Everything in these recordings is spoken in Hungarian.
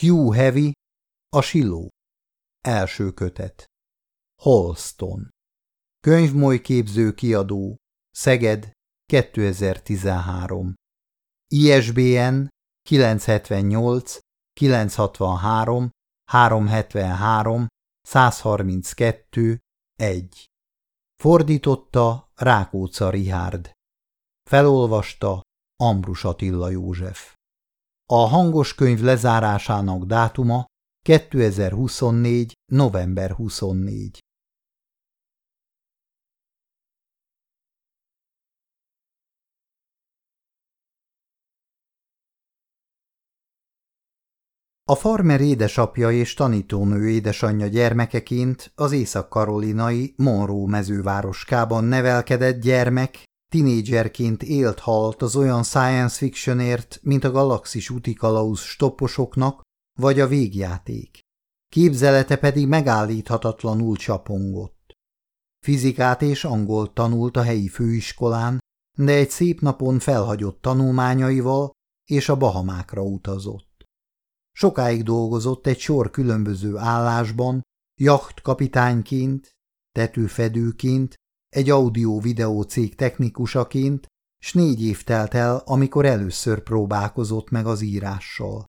Hugh Heavy, a Siló. Első kötet. Holston. Könyvmoly képző kiadó. Szeged, 2013. ISBN 978 963 373 132 1. Fordította Rákócza Rihárd. Felolvasta Ambrus Attila József. A hangos könyv lezárásának dátuma 2024. november 24. A farmer édesapja és tanítónő édesanyja gyermekeként az észak-karolinai Monroe mezővároskában nevelkedett gyermek Tinédzserként élt halt az olyan science fictionért, mint a galaxis utikalauz stopposoknak, vagy a végjáték. Képzelete pedig megállíthatatlanul csapongott. Fizikát és angolt tanult a helyi főiskolán, de egy szép napon felhagyott tanulmányaival, és a Bahamákra utazott. Sokáig dolgozott egy sor különböző állásban, jachtkapitányként, tetőfedőként, egy audio-videó cég technikusaként, s négy év telt el, amikor először próbálkozott meg az írással.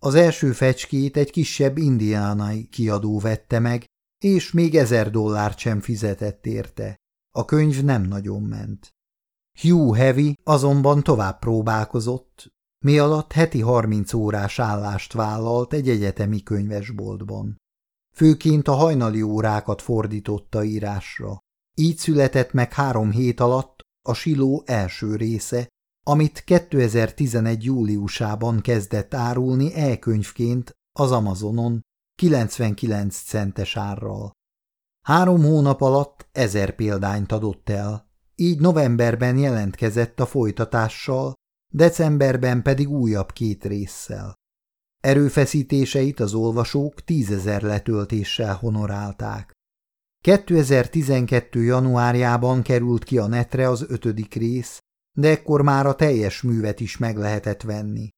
Az első fecskét egy kisebb indiánai kiadó vette meg, és még ezer dollárt sem fizetett érte. A könyv nem nagyon ment. Hugh Heavy azonban tovább próbálkozott, mi alatt heti 30 órás állást vállalt egy egyetemi könyvesboltban. Főként a hajnali órákat fordította írásra. Így született meg három hét alatt a Siló első része, amit 2011. júliusában kezdett árulni e-könyvként az Amazonon 99 centes árral. Három hónap alatt ezer példányt adott el, így novemberben jelentkezett a folytatással, decemberben pedig újabb két résszel. Erőfeszítéseit az olvasók tízezer letöltéssel honorálták. 2012. januárjában került ki a netre az ötödik rész, de ekkor már a teljes művet is meg lehetett venni.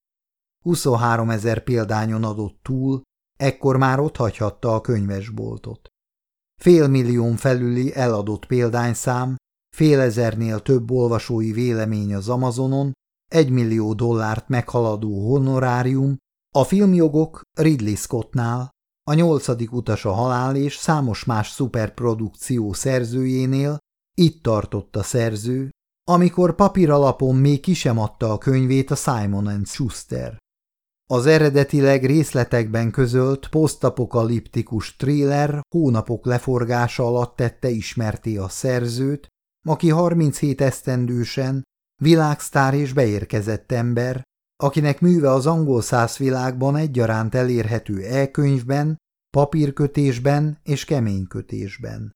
23 ezer példányon adott túl, ekkor már ott hagyhatta a könyvesboltot. Fél millión felüli eladott példányszám, fél ezernél több olvasói vélemény az Amazonon, egy millió dollárt meghaladó honorárium, a filmjogok Ridley Scottnál, a nyolcadik utas a halál és számos más szuperprodukció szerzőjénél, itt tartott a szerző, amikor papíralapon még ki sem adta a könyvét a Simon Schuster. Az eredetileg részletekben közölt posztapokaliptikus thriller hónapok leforgása alatt tette ismerté a szerzőt, aki 37 esztendősen világsztár és beérkezett ember, akinek műve az angol száz világban egyaránt elérhető e-könyvben, papírkötésben és keménykötésben.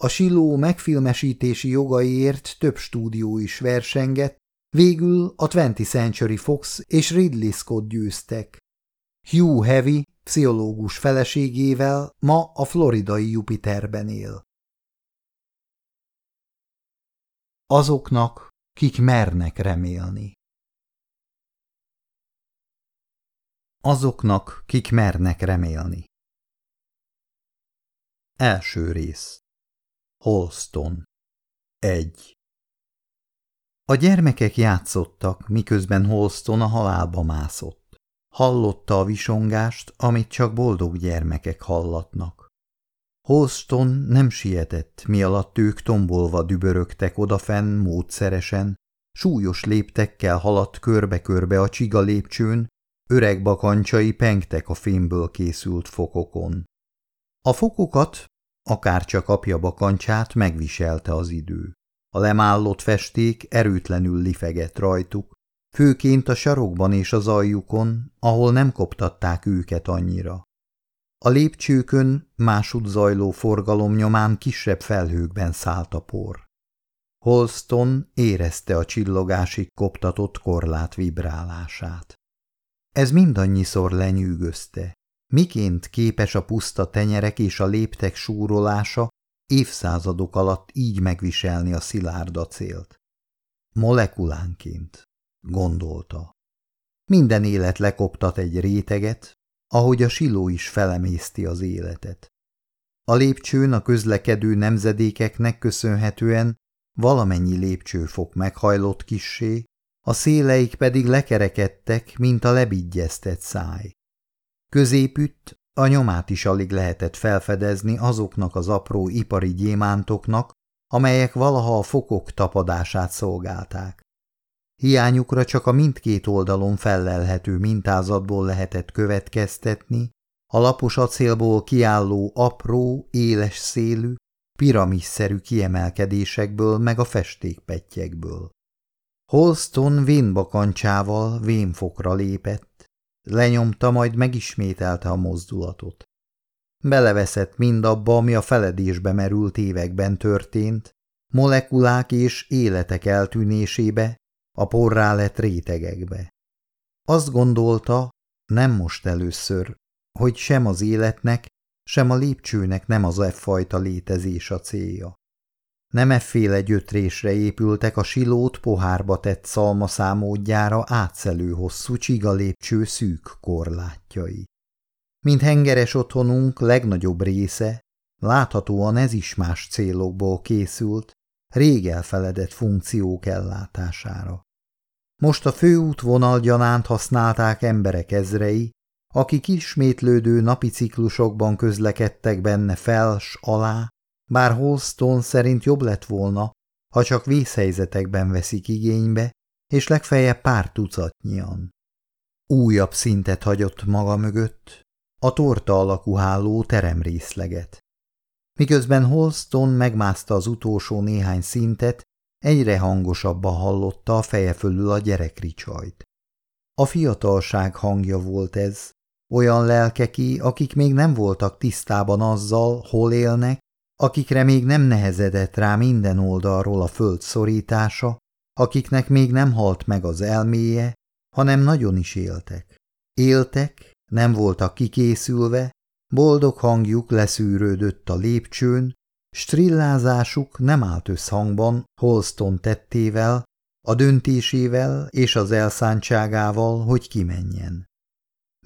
A siló megfilmesítési jogaiért több stúdió is versengett, végül a 20th Century Fox és Ridley Scott győztek. Hugh Heavy, pszichológus feleségével ma a floridai Jupiterben él. Azoknak, kik mernek remélni. Azoknak, kik mernek remélni. Első rész Holston 1 A gyermekek játszottak, miközben Holston a halálba mászott. Hallotta a visongást, amit csak boldog gyermekek hallatnak. Holston nem sietett, mi alatt ők tombolva dübörögtek odafenn módszeresen, súlyos léptekkel haladt körbe-körbe a csiga lépcsőn, Öreg bakancsai pengtek a fémből készült fokokon. A fokokat, akárcsak apja bakancsát megviselte az idő. A lemállott festék erőtlenül lifegett rajtuk, főként a sarokban és az aljukon, ahol nem koptatták őket annyira. A lépcsőkön másút zajló forgalom nyomán kisebb felhőkben szállt a por. Holston érezte a csillogásig koptatott korlát vibrálását. Ez mindannyiszor lenyűgözte. Miként képes a puszta tenyerek és a léptek súrolása évszázadok alatt így megviselni a szilárd acélt? Molekulánként, gondolta. Minden élet lekoptat egy réteget, ahogy a siló is felemészti az életet. A lépcsőn a közlekedő nemzedékeknek köszönhetően valamennyi lépcsőfok meghajlott kissé, a széleik pedig lekerekedtek, mint a lebigyeztett száj. Középütt a nyomát is alig lehetett felfedezni azoknak az apró ipari gyémántoknak, amelyek valaha a fokok tapadását szolgálták. Hiányukra csak a mindkét oldalon fellelhető mintázatból lehetett következtetni, a lapos acélból kiálló apró, éles szélű, piramisszerű kiemelkedésekből meg a festékpettyekből. Holston vénbakancsával vénfokra lépett, lenyomta, majd megismételte a mozdulatot. Beleveszett mindabba, ami a feledésbe merült években történt, molekulák és életek eltűnésébe, a porrá lett rétegekbe. Azt gondolta, nem most először, hogy sem az életnek, sem a lépcsőnek nem az e fajta létezés a célja. Nem efféle gyötrésre épültek a silót pohárba tett szalmaszámódjára átszelő hosszú csiga lépcső szűk korlátjai. Mint hengeres otthonunk legnagyobb része, láthatóan ez is más célokból készült, rég elfeledett funkciók ellátására. Most a főútvonal gyanánt használták emberek ezrei, akik ismétlődő napi ciklusokban közlekedtek benne fels alá, bár Holston szerint jobb lett volna, ha csak vészhelyzetekben veszik igénybe, és legfeljebb pár tucatnyian. Újabb szintet hagyott maga mögött, a torta alakú háló teremrészleget. Miközben Holston megmászta az utolsó néhány szintet, egyre hangosabban hallotta a feje fölül a gyerekricsajt. A fiatalság hangja volt ez, olyan lelkeki, akik még nem voltak tisztában azzal, hol élnek, akikre még nem nehezedett rá minden oldalról a föld szorítása, akiknek még nem halt meg az elméje, hanem nagyon is éltek. Éltek, nem voltak kikészülve, boldog hangjuk leszűrődött a lépcsőn, strillázásuk nem állt összhangban Holston tettével, a döntésével és az elszántságával, hogy kimenjen.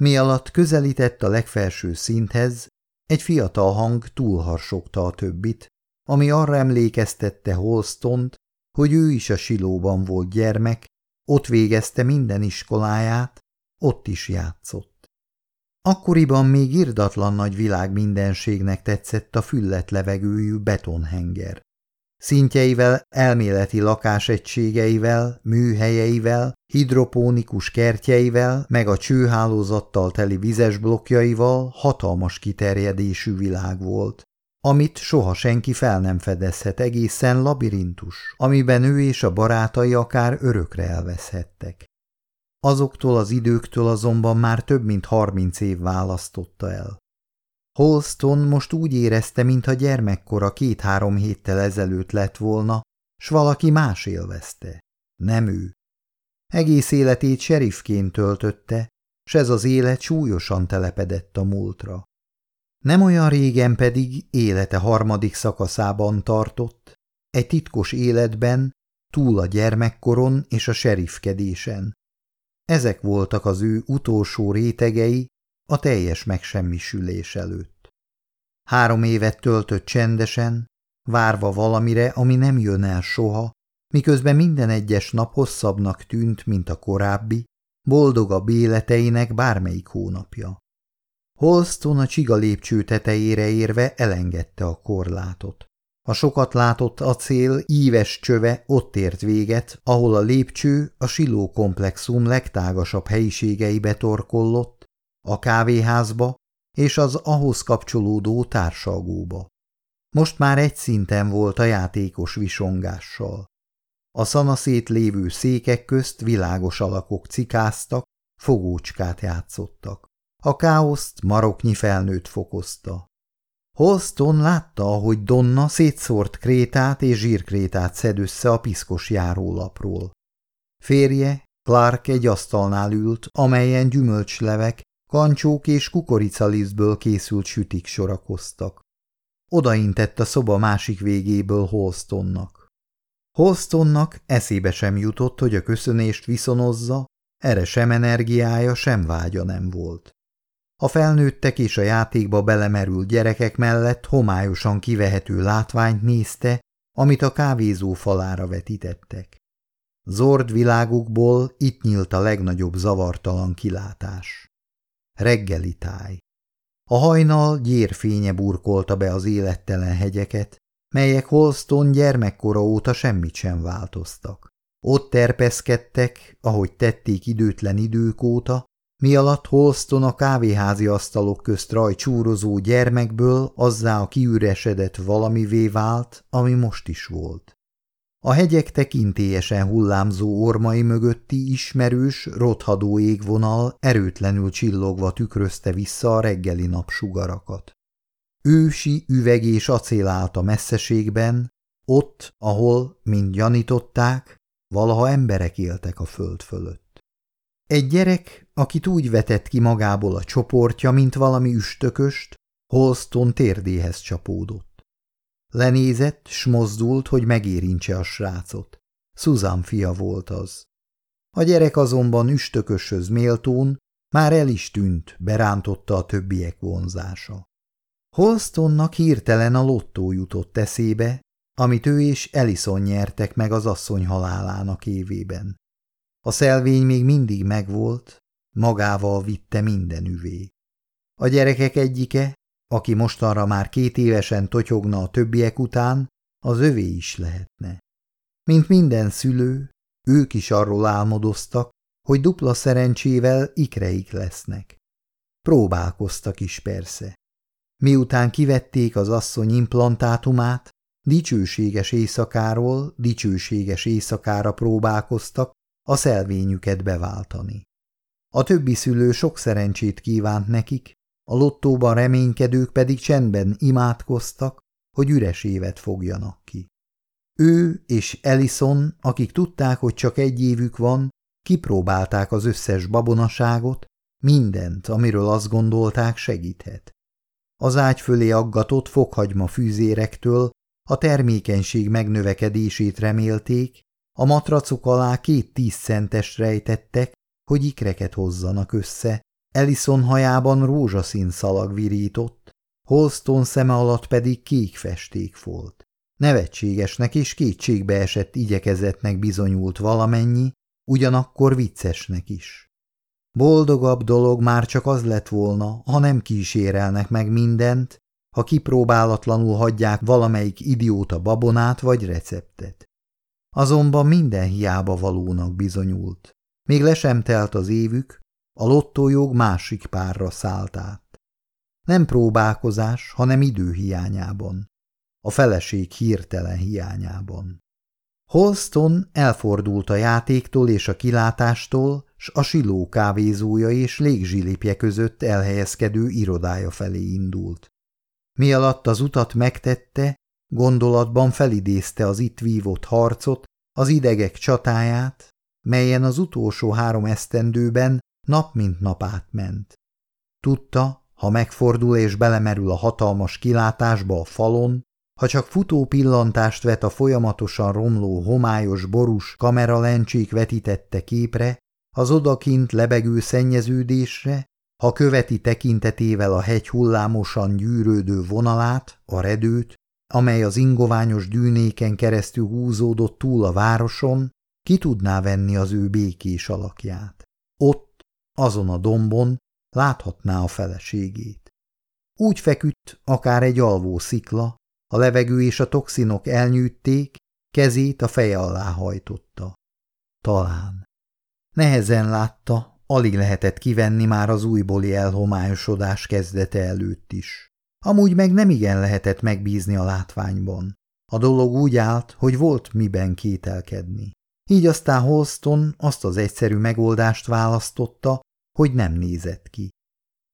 Mi alatt közelített a legfelső szinthez, egy fiatal hang túlharsogta a többit, ami arra emlékeztette Holstont, hogy ő is a silóban volt gyermek, ott végezte minden iskoláját, ott is játszott. Akkoriban még irdatlan nagy világ mindenségnek tetszett a füllet levegőjű betonhenger. Szintjeivel, elméleti lakásegységeivel, műhelyeivel, hidropónikus kertjeivel, meg a csőhálózattal teli vizes blokkjaival hatalmas kiterjedésű világ volt, amit soha senki fel nem fedezhet egészen labirintus, amiben ő és a barátai akár örökre elveszhettek. Azoktól az időktől azonban már több mint harminc év választotta el. Holston most úgy érezte, mintha gyermekkora két-három héttel ezelőtt lett volna, s valaki más élvezte. Nem ő. Egész életét serifként töltötte, s ez az élet súlyosan telepedett a múltra. Nem olyan régen pedig élete harmadik szakaszában tartott, egy titkos életben, túl a gyermekkoron és a serifkedésen. Ezek voltak az ő utolsó rétegei, a teljes megsemmisülés előtt. Három évet töltött csendesen, várva valamire, ami nem jön el soha, miközben minden egyes nap hosszabbnak tűnt, mint a korábbi, boldogabb életeinek bármelyik hónapja. Holston a csiga lépcső tetejére érve elengedte a korlátot. A sokat látott acél íves csöve ott ért véget, ahol a lépcső a siló komplexum legtágasabb helyiségeibe torkollott, a kávéházba és az ahhoz kapcsolódó társalgóba. Most már egy szinten volt a játékos visongással. A szanaszét lévő székek közt világos alakok cikáztak, fogócskát játszottak. A káoszt maroknyi felnőtt fokozta. Holston látta, hogy Donna szétszórt krétát és zsírkrétát szed össze a piszkos járólapról. Férje, Clark egy asztalnál ült, amelyen gyümölcslevek Kancsók és kukoricalisztből készült sütik sorakoztak. Odaintett a szoba másik végéből Holstonnak. Holstonnak eszébe sem jutott, hogy a köszönést viszonozza, erre sem energiája, sem vágya nem volt. A felnőttek és a játékba belemerült gyerekek mellett homályosan kivehető látványt nézte, amit a kávézó falára vetítettek. Zord világukból itt nyílt a legnagyobb zavartalan kilátás. Reggeli táj. A hajnal gyérfénye burkolta be az élettelen hegyeket, melyek Holston gyermekkora óta semmit sem változtak. Ott terpeszkedtek, ahogy tették időtlen idők óta, mi alatt Holston a kávéházi asztalok közt rajcsúrozó gyermekből azzá a kiüresedett valamivé vált, ami most is volt. A hegyek tekintélyesen hullámzó ormai mögötti ismerős, rothadó égvonal erőtlenül csillogva tükrözte vissza a reggeli napsugarakat. Ősi üveg és acél állt a messzeségben, ott, ahol, mint gyanították, valaha emberek éltek a föld fölött. Egy gyerek, akit úgy vetett ki magából a csoportja, mint valami üstököst, Holston térdéhez csapódott. Lenézett, s mozdult, hogy megérintse a srácot. Susan fia volt az. A gyerek azonban üstököshöz méltón már el is tűnt, berántotta a többiek vonzása. Holstonnak hirtelen a lottó jutott eszébe, amit ő és Ellison nyertek meg az asszony halálának évében. A szelvény még mindig megvolt, magával vitte minden üvé. A gyerekek egyike, aki mostanra már két évesen totyogna a többiek után, az övé is lehetne. Mint minden szülő, ők is arról álmodoztak, hogy dupla szerencsével ikreik lesznek. Próbálkoztak is persze. Miután kivették az asszony implantátumát, dicsőséges éjszakáról dicsőséges éjszakára próbálkoztak a szelvényüket beváltani. A többi szülő sok szerencsét kívánt nekik, a lottóban reménykedők pedig csendben imádkoztak, hogy üres évet fogjanak ki. Ő és Ellison, akik tudták, hogy csak egy évük van, kipróbálták az összes babonaságot, mindent, amiről azt gondolták segíthet. Az ágy fölé aggatott fokhagyma fűzérektől a termékenység megnövekedését remélték, a matracok alá két tíz rejtettek, hogy ikreket hozzanak össze, Ellison hajában rózsaszín szalag virított, Holston szeme alatt pedig kék festék volt. Nevetségesnek és kétségbeesett igyekezetnek bizonyult valamennyi, ugyanakkor viccesnek is. Boldogabb dolog már csak az lett volna, ha nem kísérelnek meg mindent, ha kipróbálatlanul hagyják valamelyik idióta babonát vagy receptet. Azonban minden hiába valónak bizonyult. Még le sem telt az évük, a lottójog másik párra szállt át. Nem próbálkozás, hanem idő hiányában. A feleség hirtelen hiányában. Holston elfordult a játéktól és a kilátástól, s a siló kávézója és légzsilipje között elhelyezkedő irodája felé indult. Mi alatt az utat megtette, gondolatban felidézte az itt vívott harcot, az idegek csatáját, melyen az utolsó három esztendőben nap mint nap átment. Tudta, ha megfordul és belemerül a hatalmas kilátásba a falon, ha csak futó pillantást vet a folyamatosan romló homályos borús kameralencsék vetítette képre, az odakint lebegő szennyeződésre, ha követi tekintetével a hegy hullámosan gyűrődő vonalát, a redőt, amely az ingoványos dűnéken keresztül húzódott túl a városon, ki tudná venni az ő békés alakját. Ott, azon a dombon láthatná a feleségét. Úgy feküdt, akár egy alvó szikla, a levegő és a toxinok elnyűtték, kezét a feje alá hajtotta. Talán. Nehezen látta, alig lehetett kivenni már az újbóli elhomályosodás kezdete előtt is. Amúgy meg nem igen lehetett megbízni a látványban. A dolog úgy állt, hogy volt miben kételkedni. Így aztán Holston azt az egyszerű megoldást választotta, hogy nem nézett ki.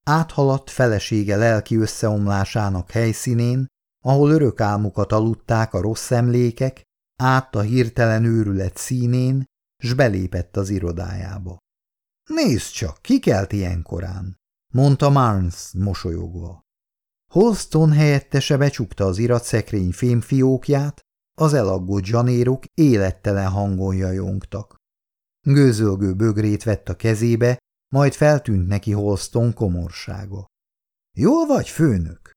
Áthaladt felesége lelki összeomlásának helyszínén, ahol örök álmukat aludták a rossz emlékek, át a hirtelen őrület színén, s belépett az irodájába. Nézd csak, ki kelt ilyen korán, mondta Marnes mosolyogva. Holston helyettese becsukta az iratszekrény fémfiókját, az elaggott zsanérok élettelen hangon jajongtak. Gőzölgő bögrét vett a kezébe, majd feltűnt neki Holston komorsága. Jól vagy, főnök?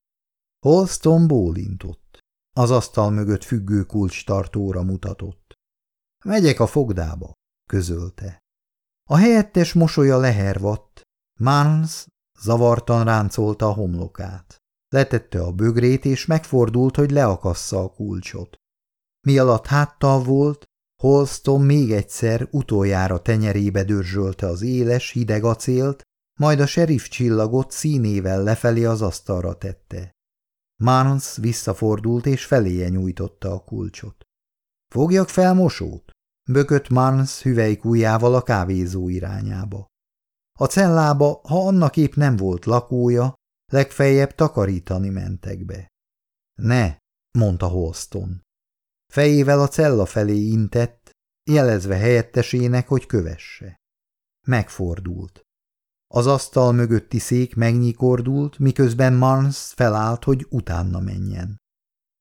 Holston bólintott. Az asztal mögött függő kulcs tartóra mutatott. Megyek a fogdába, közölte. A helyettes mosolya lehervadt. Mans zavartan ráncolta a homlokát. Letette a bögrét, és megfordult, hogy leakassza a kulcsot. Mi alatt háttal volt, Holston még egyszer utoljára tenyerébe dörzsölte az éles, hideg acélt, majd a sheriff csillagot színével lefelé az asztalra tette. Marns visszafordult és feléje nyújtotta a kulcsot. – Fogjak fel mosót? – bökött Marns hüvelykújjával a kávézó irányába. A cellába, ha annak épp nem volt lakója, legfeljebb takarítani mentek be. – Ne! – mondta Holston. Fejével a cella felé intett, jelezve helyettesének, hogy kövesse. Megfordult. Az asztal mögötti szék megnyikordult, miközben Marnes felállt, hogy utána menjen.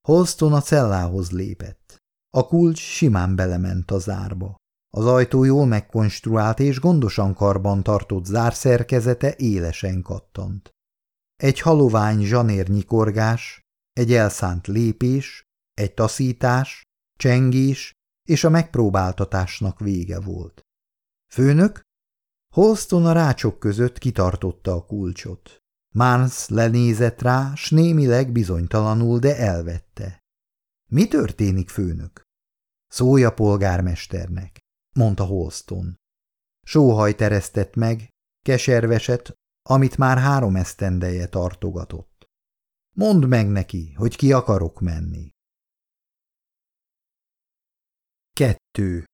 Holston a cellához lépett. A kulcs simán belement a zárba. Az ajtó jól megkonstruált és gondosan karban tartott zárszerkezete élesen kattant. Egy halovány zsanérnyikorgás, egy elszánt lépés, egy taszítás, csengés és a megpróbáltatásnak vége volt. Főnök? Holston a rácsok között kitartotta a kulcsot. Mans lenézett rá, s némileg bizonytalanul, de elvette. Mi történik, főnök? Szólj a polgármesternek, mondta Holston. Sóhaj teresztett meg, keserveset, amit már három esztendeje tartogatott. Mondd meg neki, hogy ki akarok menni. Kettő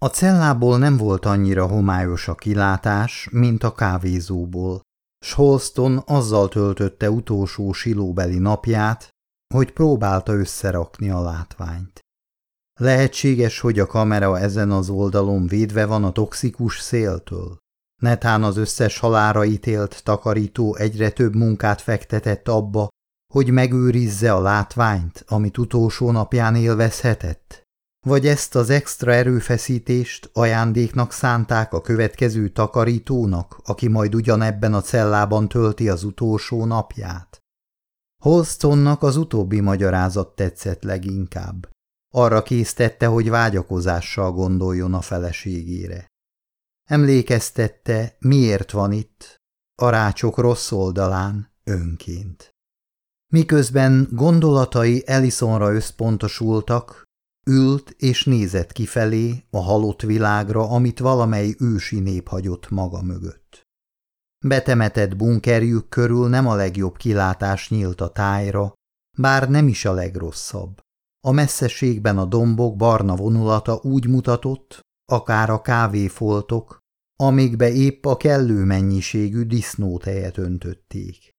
A cellából nem volt annyira homályos a kilátás, mint a kávézóból, s Holston azzal töltötte utolsó silóbeli napját, hogy próbálta összerakni a látványt. Lehetséges, hogy a kamera ezen az oldalon védve van a toxikus széltől. Netán az összes halára ítélt takarító egyre több munkát fektetett abba, hogy megőrizze a látványt, amit utolsó napján élvezhetett? Vagy ezt az extra erőfeszítést ajándéknak szánták a következő takarítónak, aki majd ugyanebben a cellában tölti az utolsó napját? Holstonnak az utóbbi magyarázat tetszett leginkább. Arra késztette, hogy vágyakozással gondoljon a feleségére. Emlékeztette, miért van itt, a rácsok rossz oldalán, önként. Miközben gondolatai Elisonra összpontosultak, ült és nézett kifelé a halott világra, amit valamely ősi nép hagyott maga mögött. Betemetett bunkerjük körül nem a legjobb kilátás nyílt a tájra, bár nem is a legrosszabb. A messzeségben a dombok barna vonulata úgy mutatott, akár a kávéfoltok, amikbe épp a kellő mennyiségű disznótejet öntötték.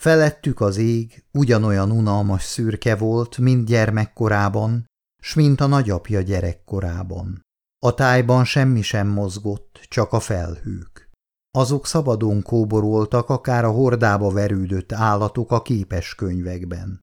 Felettük az ég ugyanolyan unalmas szürke volt, mint gyermekkorában, s mint a nagyapja gyerekkorában. A tájban semmi sem mozgott, csak a felhők. Azok szabadon kóboroltak akár a hordába verődött állatok a képes könyvekben.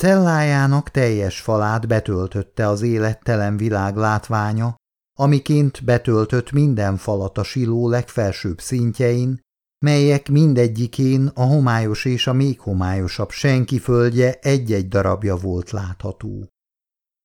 Cellájának teljes falát betöltötte az élettelen világ látványa, amiként betöltött minden falat a siló legfelsőbb szintjein, melyek mindegyikén a homályos és a még homályosabb senki földje egy-egy darabja volt látható.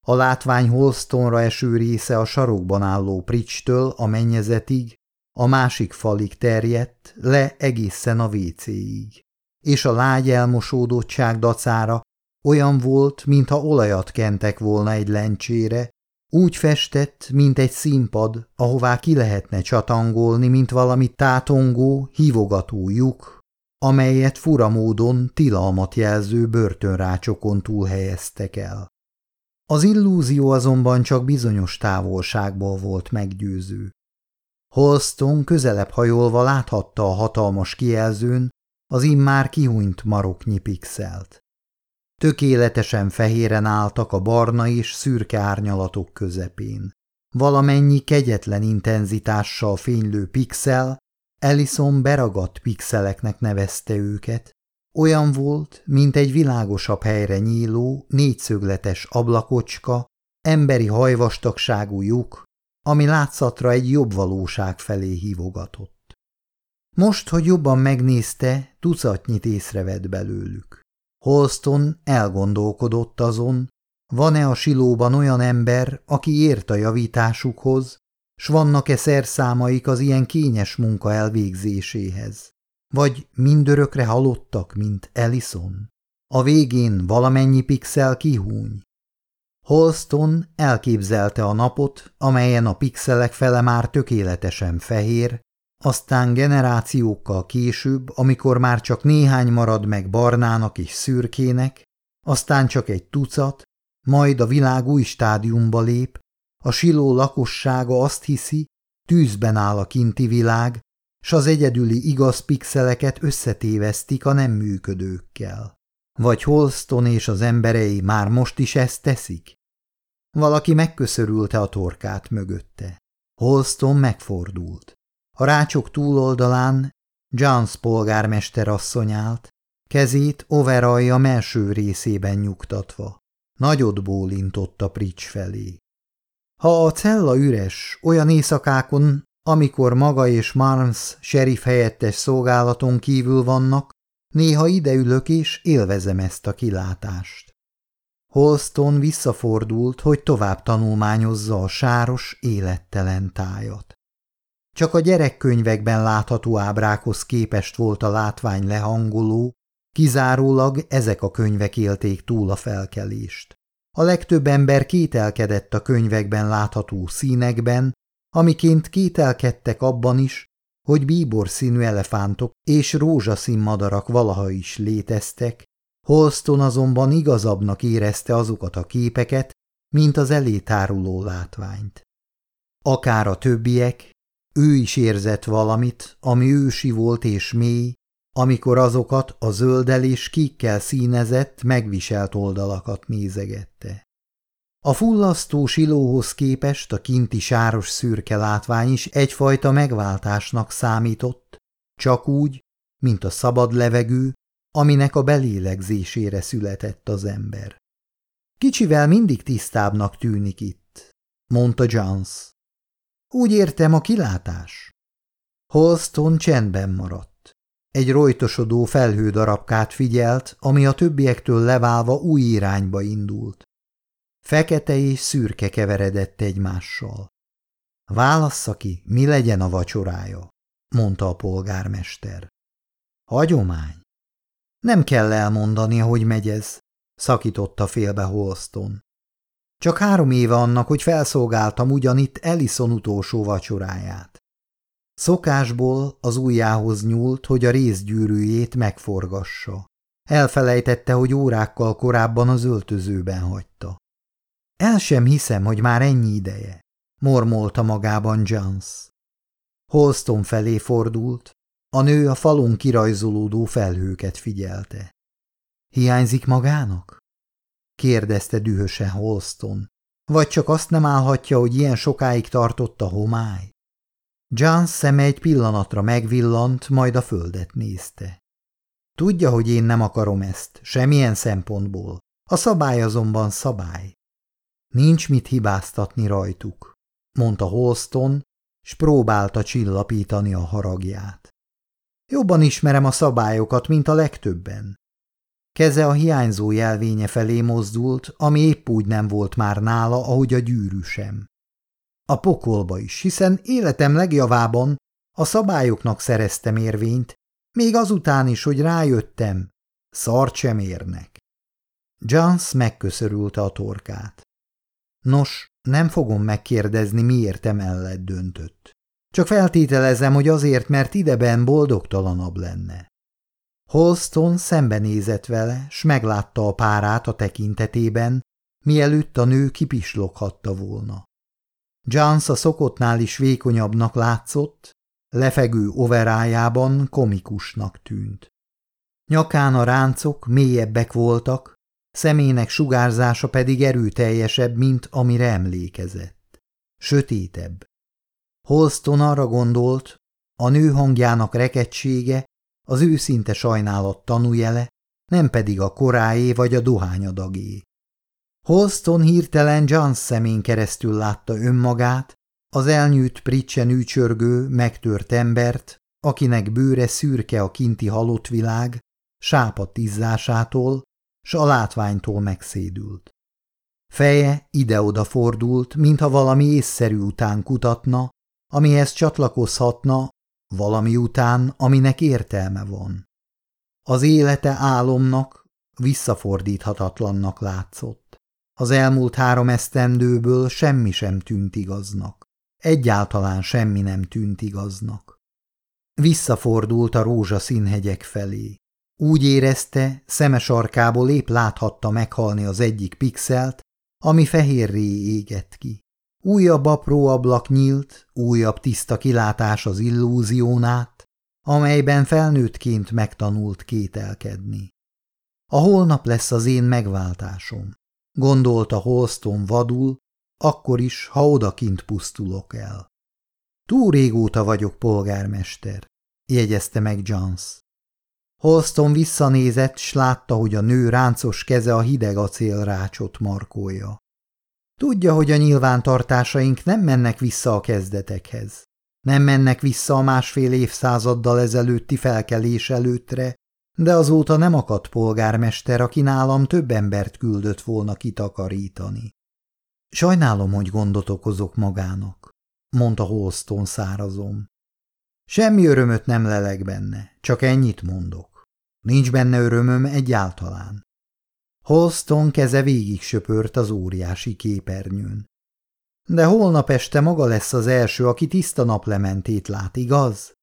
A látvány Holstonra eső része a sarokban álló pricstől a mennyezetig, a másik falig terjedt le egészen a vécéig, és a lágy elmosódottság dacára olyan volt, mintha olajat kentek volna egy lencsére, úgy festett, mint egy színpad, ahová ki lehetne csatangolni, mint valami tátongó, hívogató lyuk, amelyet furamódon tilalmat jelző börtönrácsokon túl helyeztek el. Az illúzió azonban csak bizonyos távolságból volt meggyőző. Holston közelebb hajolva láthatta a hatalmas kijelzőn az immár kihúnyt maroknyi pixelt. Tökéletesen fehéren álltak a barna és szürke árnyalatok közepén. Valamennyi kegyetlen intenzitással fénylő pixel, Ellison beragadt pixeleknek nevezte őket, olyan volt, mint egy világosabb helyre nyíló, négyszögletes ablakocska, emberi hajvastagságú lyuk, ami látszatra egy jobb valóság felé hívogatott. Most, hogy jobban megnézte, tucatnyit észrevett belőlük. Holston elgondolkodott azon, van-e a silóban olyan ember, aki ért a javításukhoz, s vannak-e szerszámaik az ilyen kényes munka elvégzéséhez? Vagy mindörökre halottak, mint Ellison? A végén valamennyi pixel kihúny? Holston elképzelte a napot, amelyen a pixelek fele már tökéletesen fehér, aztán generációkkal később, amikor már csak néhány marad meg barnának és szürkének, aztán csak egy tucat, majd a világ új stádiumba lép, a siló lakossága azt hiszi, tűzben áll a kinti világ, s az egyedüli igaz pixeleket összetévesztik a nem működőkkel. Vagy Holston és az emberei már most is ezt teszik? Valaki megköszörülte a torkát mögötte. Holston megfordult. A rácsok túloldalán Jones polgármester asszony állt, kezét overalja melső részében nyugtatva. Nagyot bólintott a prics felé. Ha a cella üres, olyan éjszakákon, amikor maga és Marnes sheriff helyettes szolgálaton kívül vannak, néha ideülök és élvezem ezt a kilátást. Holston visszafordult, hogy tovább tanulmányozza a sáros, élettelen tájat. Csak a gyerekkönyvekben látható ábrákhoz képest volt a látvány lehangoló, kizárólag ezek a könyvek élték túl a felkelést. A legtöbb ember kételkedett a könyvekben látható színekben, amiként kételkedtek abban is, hogy bíbor színű elefántok és rózsaszín madarak valaha is léteztek, Holston azonban igazabbnak érezte azokat a képeket, mint az elétáruló látványt. Akár a többiek, ő is érzett valamit, ami ősi volt és mély, amikor azokat a zöldel és kikkel színezett, megviselt oldalakat nézegette. A fullasztó silóhoz képest a kinti sáros szürke látvány is egyfajta megváltásnak számított, csak úgy, mint a szabad levegő, aminek a belélegzésére született az ember. Kicsivel mindig tisztábbnak tűnik itt, mondta Jones. Úgy értem a kilátás. Holston csendben maradt. Egy rojtosodó felhődarabkát figyelt, ami a többiektől leválva új irányba indult. Fekete és szürke keveredett egymással. Válassza ki, mi legyen a vacsorája, mondta a polgármester. Hagyomány. Nem kell elmondania, hogy megy ez, szakította félbe Holston. Csak három éve annak, hogy felszolgáltam ugyanitt Ellison utolsó vacsoráját. Szokásból az ujjához nyúlt, hogy a részgyűrűjét megforgassa. Elfelejtette, hogy órákkal korábban az öltözőben hagyta. El sem hiszem, hogy már ennyi ideje, mormolta magában Jones. Holston felé fordult, a nő a falon kirajzolódó felhőket figyelte. Hiányzik magának? Kérdezte dühösen Holston. Vagy csak azt nem állhatja, hogy ilyen sokáig tartott a homály? John szeme egy pillanatra megvillant, majd a földet nézte. Tudja, hogy én nem akarom ezt, semmilyen szempontból. A szabály azonban szabály. Nincs mit hibáztatni rajtuk, mondta Holston, s próbálta csillapítani a haragját. Jobban ismerem a szabályokat, mint a legtöbben. Keze a hiányzó jelvénye felé mozdult, ami épp úgy nem volt már nála, ahogy a gyűrű sem. A pokolba is, hiszen életem legjavában a szabályoknak szereztem érvényt, még azután is, hogy rájöttem, szart sem érnek. Jones megköszörülte a torkát. Nos, nem fogom megkérdezni, miért emellett döntött. Csak feltételezem, hogy azért, mert ideben boldogtalanabb lenne. Holston szembenézett vele, s meglátta a párát a tekintetében, mielőtt a nő kipisloghatta volna. Jones a szokottnál is vékonyabbnak látszott, lefegő overájában komikusnak tűnt. Nyakán a ráncok mélyebbek voltak, szemének sugárzása pedig erőteljesebb, mint amire emlékezett. Sötétebb. Holston arra gondolt, a nő hangjának rekedtsége az őszinte sajnálat tanújele, nem pedig a koráé vagy a dohányadagé. Holston hirtelen John szemén keresztül látta önmagát, Az elnyűjt pricsen ücsörgő, megtört embert, akinek bőre szürke a kinti halott világ, sápat izzásától, s a látványtól megszédült. Feje ide-oda fordult, mintha valami észszerű után kutatna, amihez csatlakozhatna, valami után, aminek értelme van. Az élete álomnak, visszafordíthatatlannak látszott. Az elmúlt három esztendőből semmi sem tűnt igaznak. Egyáltalán semmi nem tűnt igaznak. Visszafordult a rózsaszínhegyek felé. Úgy érezte, szeme sarkából épp láthatta meghalni az egyik pixelt, ami fehérré égett ki. Újabb apró ablak nyílt, újabb tiszta kilátás az illúzión át, amelyben felnőttként megtanult kételkedni. A holnap lesz az én megváltásom, gondolta Holston vadul, akkor is, ha odakint pusztulok el. Túl régóta vagyok polgármester, jegyezte meg Jones. Holston visszanézett, s látta, hogy a nő ráncos keze a hideg acélrácsot markolja. Tudja, hogy a nyilvántartásaink nem mennek vissza a kezdetekhez. Nem mennek vissza a másfél évszázaddal ezelőtti felkelés előttre, de azóta nem akadt polgármester, aki nálam több embert küldött volna kitakarítani. Sajnálom, hogy gondot okozok magának, mondta Holston szárazom. Semmi örömöt nem leleg benne, csak ennyit mondok. Nincs benne örömöm egyáltalán. Holston keze végig söpört az óriási képernyőn. De holnap este maga lesz az első, aki tiszta naplementét lát, igaz?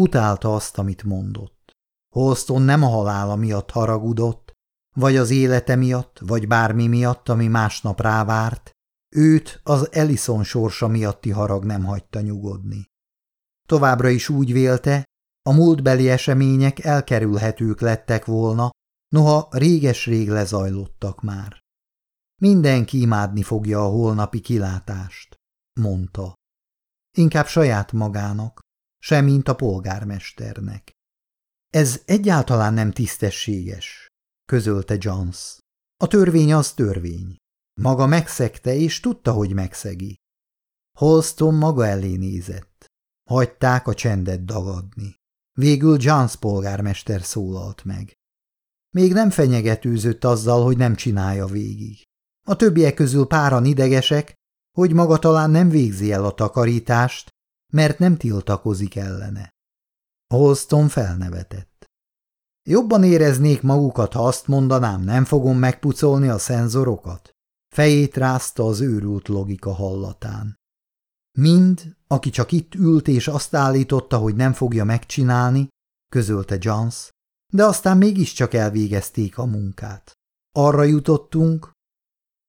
Utálta azt, amit mondott. Holston nem a halála miatt haragudott, vagy az élete miatt, vagy bármi miatt, ami másnap rávárt, őt az Ellison sorsa miatti harag nem hagyta nyugodni. Továbbra is úgy vélte, a múltbeli események elkerülhetők lettek volna, noha réges-rég lezajlottak már. Mindenki imádni fogja a holnapi kilátást, mondta. Inkább saját magának, semmint a polgármesternek. Ez egyáltalán nem tisztességes, közölte Jones. A törvény az törvény. Maga megszegte, és tudta, hogy megszegi. Holston maga elé nézett. Hagyták a csendet dagadni. Végül Jones polgármester szólalt meg. Még nem fenyegetőzött azzal, hogy nem csinálja végig. A többiek közül páran idegesek, hogy maga talán nem végzi el a takarítást, mert nem tiltakozik ellene. Holston felnevetett. Jobban éreznék magukat, ha azt mondanám, nem fogom megpucolni a szenzorokat? Fejét rázta az őrült logika hallatán. Mind, aki csak itt ült és azt állította, hogy nem fogja megcsinálni, közölte Jones, de aztán mégiscsak elvégezték a munkát. Arra jutottunk,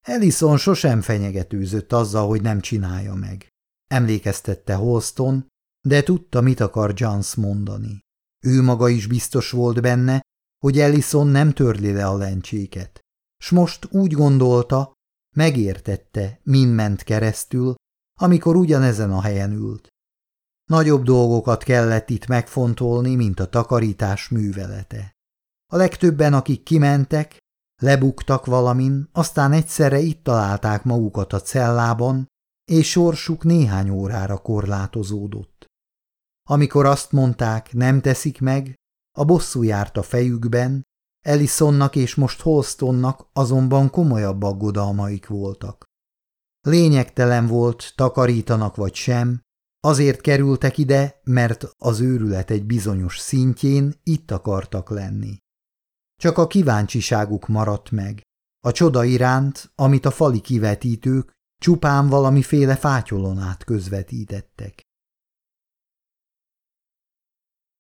Ellison sosem fenyegetőzött azzal, hogy nem csinálja meg. Emlékeztette Holston, de tudta, mit akar Jones mondani. Ő maga is biztos volt benne, hogy Ellison nem törli le a lencséket, s most úgy gondolta, megértette, min ment keresztül, amikor ugyanezen a helyen ült. Nagyobb dolgokat kellett itt megfontolni, mint a takarítás művelete. A legtöbben, akik kimentek, lebuktak valamin, aztán egyszerre itt találták magukat a cellában, és sorsuk néhány órára korlátozódott. Amikor azt mondták, nem teszik meg, a bosszú járt a fejükben, Ellisonnak és most Holstonnak azonban komolyabb aggodalmaik voltak. Lényegtelen volt, takarítanak vagy sem, azért kerültek ide, mert az őrület egy bizonyos szintjén itt akartak lenni. Csak a kíváncsiságuk maradt meg. A csoda iránt, amit a fali kivetítők csupán valamiféle fátyolon át közvetítettek.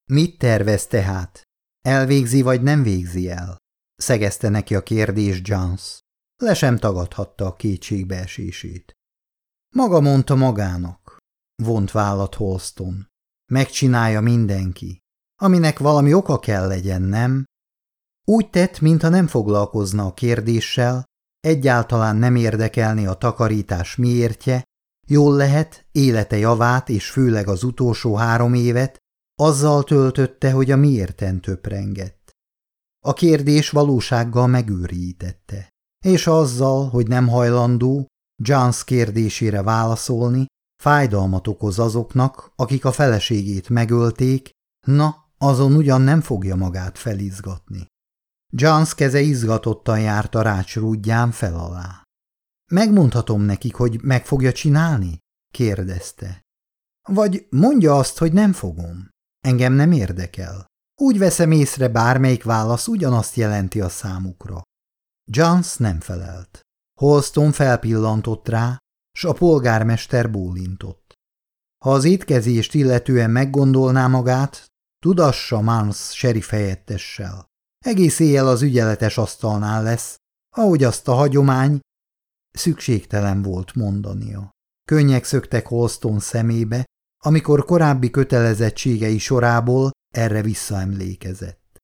Mit tervez tehát? Elvégzi vagy nem végzi el? Szegezte neki a kérdés Jones. Le sem tagadhatta a kétségbeesését. Maga mondta magának, vont vállat Holston. Megcsinálja mindenki. Aminek valami oka kell legyen, nem? Úgy tett, mintha nem foglalkozna a kérdéssel, egyáltalán nem érdekelni a takarítás miértje, jól lehet, élete javát és főleg az utolsó három évet azzal töltötte, hogy a miérten töprengett. A kérdés valósággal megőrítette, és azzal, hogy nem hajlandó Johns kérdésére válaszolni, Fájdalmat okoz azoknak, akik a feleségét megölték, na, azon ugyan nem fogja magát felizgatni. Jones keze izgatottan járt a rács rúdján fel alá. Megmondhatom nekik, hogy meg fogja csinálni? kérdezte. Vagy mondja azt, hogy nem fogom. Engem nem érdekel. Úgy veszem észre, bármelyik válasz ugyanazt jelenti a számukra. Jones nem felelt. Holston felpillantott rá, s a polgármester bólintott. Ha az étkezést illetően meggondolná magát, tudassa Mans serif helyettessel. Egész éjjel az ügyeletes asztalnál lesz, ahogy azt a hagyomány szükségtelen volt mondania. Könnyek szöktek Holston szemébe, amikor korábbi kötelezettségei sorából erre visszaemlékezett.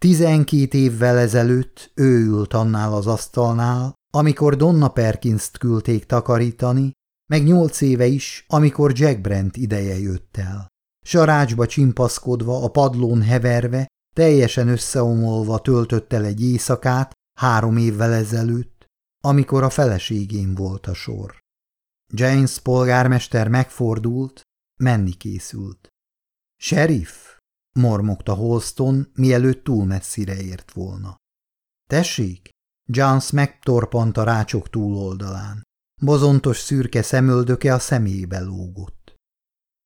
Tizenkét évvel ezelőtt ő ült annál az asztalnál, amikor Donna Perkins-t küldték takarítani, meg nyolc éve is, amikor Jack Brent ideje jött el. Sarácsba csimpaszkodva, a padlón heverve, teljesen összeomolva töltött el egy éjszakát három évvel ezelőtt, amikor a feleségén volt a sor. James polgármester megfordult, menni készült. Sheriff, mormogta Holston, mielőtt túl messzire ért volna. Tessék? Jones megtorpant a rácsok túloldalán. Bozontos szürke szemöldöke a szemébe lógott.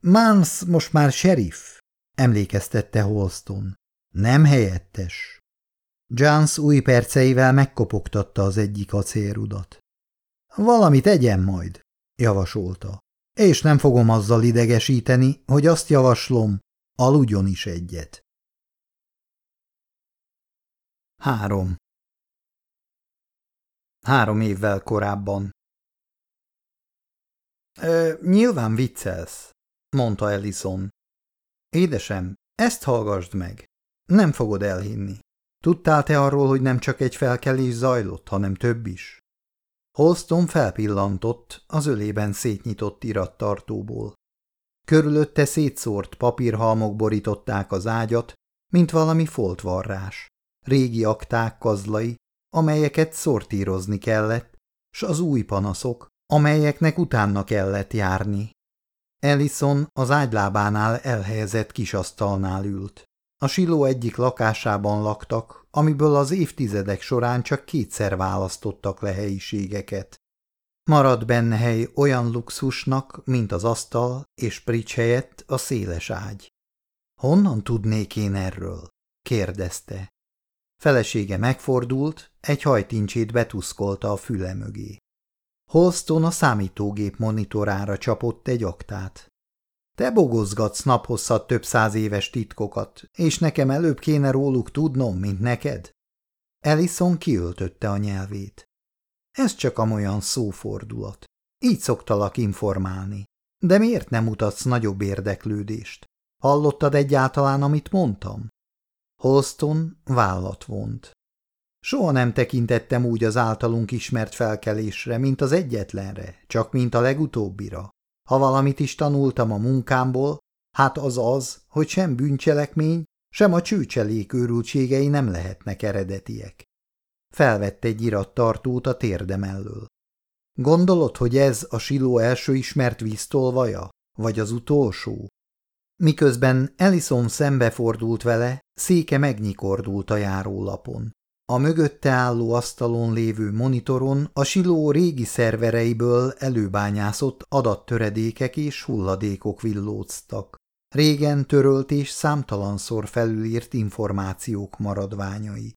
Mans most már sheriff, emlékeztette Holston. Nem helyettes. Jones új perceivel megkopogtatta az egyik acélrudat. Valamit tegyen majd, javasolta. És nem fogom azzal idegesíteni, hogy azt javaslom, Aludjon is egyet. 3. Három évvel korábban. Ö, nyilván viccelsz, mondta Ellison. Édesem, ezt hallgassd meg. Nem fogod elhinni. Tudtál te arról, hogy nem csak egy felkelés zajlott, hanem több is? Holston felpillantott az ölében szétnyitott irattartóból. Körülötte szétszórt papírhalmok borították az ágyat, mint valami foltvarrás. Régi akták kazlai, amelyeket szortírozni kellett, s az új panaszok, amelyeknek utána kellett járni. Ellison az ágylábánál elhelyezett kis asztalnál ült. A siló egyik lakásában laktak, amiből az évtizedek során csak kétszer választottak le helyiségeket. Marad benne hely olyan luxusnak, mint az asztal és prics helyett a széles ágy. Honnan tudnék én erről? kérdezte. Felesége megfordult, egy hajtincsét betuszkolta a füle mögé. Holston a számítógép monitorára csapott egy aktát. Te bogozgatsz naphosszat több száz éves titkokat, és nekem előbb kéne róluk tudnom, mint neked? Ellison kiöltötte a nyelvét. Ez csak amolyan szófordulat. Így szoktalak informálni. De miért nem mutatsz nagyobb érdeklődést? Hallottad egyáltalán, amit mondtam? Holston vállat vont. Soha nem tekintettem úgy az általunk ismert felkelésre, mint az egyetlenre, csak mint a legutóbbira. Ha valamit is tanultam a munkámból, hát az az, hogy sem bűncselekmény, sem a csőcselék őrültségei nem lehetnek eredetiek. Felvett egy irattartót a térdem elől. Gondolod, hogy ez a siló első ismert víztolvaja? Vagy az utolsó? Miközben Ellison szembefordult vele, széke megnyikordult a járólapon. A mögötte álló asztalon lévő monitoron a siló régi szervereiből előbányászott adattöredékek és hulladékok villóztak. Régen törölt és számtalanszor felülírt információk maradványai.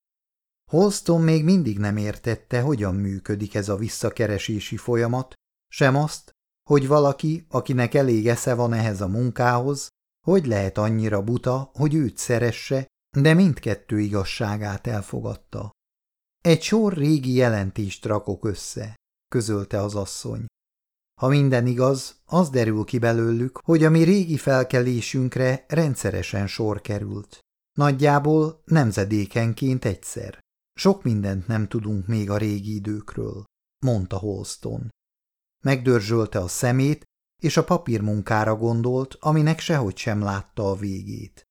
Holston még mindig nem értette, hogyan működik ez a visszakeresési folyamat, sem azt, hogy valaki, akinek elég esze van ehhez a munkához, hogy lehet annyira buta, hogy őt szeresse, de mindkettő igazságát elfogadta. Egy sor régi jelentést rakok össze, közölte az asszony. Ha minden igaz, az derül ki belőlük, hogy a mi régi felkelésünkre rendszeresen sor került. Nagyjából nemzedékenként egyszer. Sok mindent nem tudunk még a régi időkről, mondta Holston. Megdörzsölte a szemét, és a papírmunkára gondolt, aminek sehogy sem látta a végét.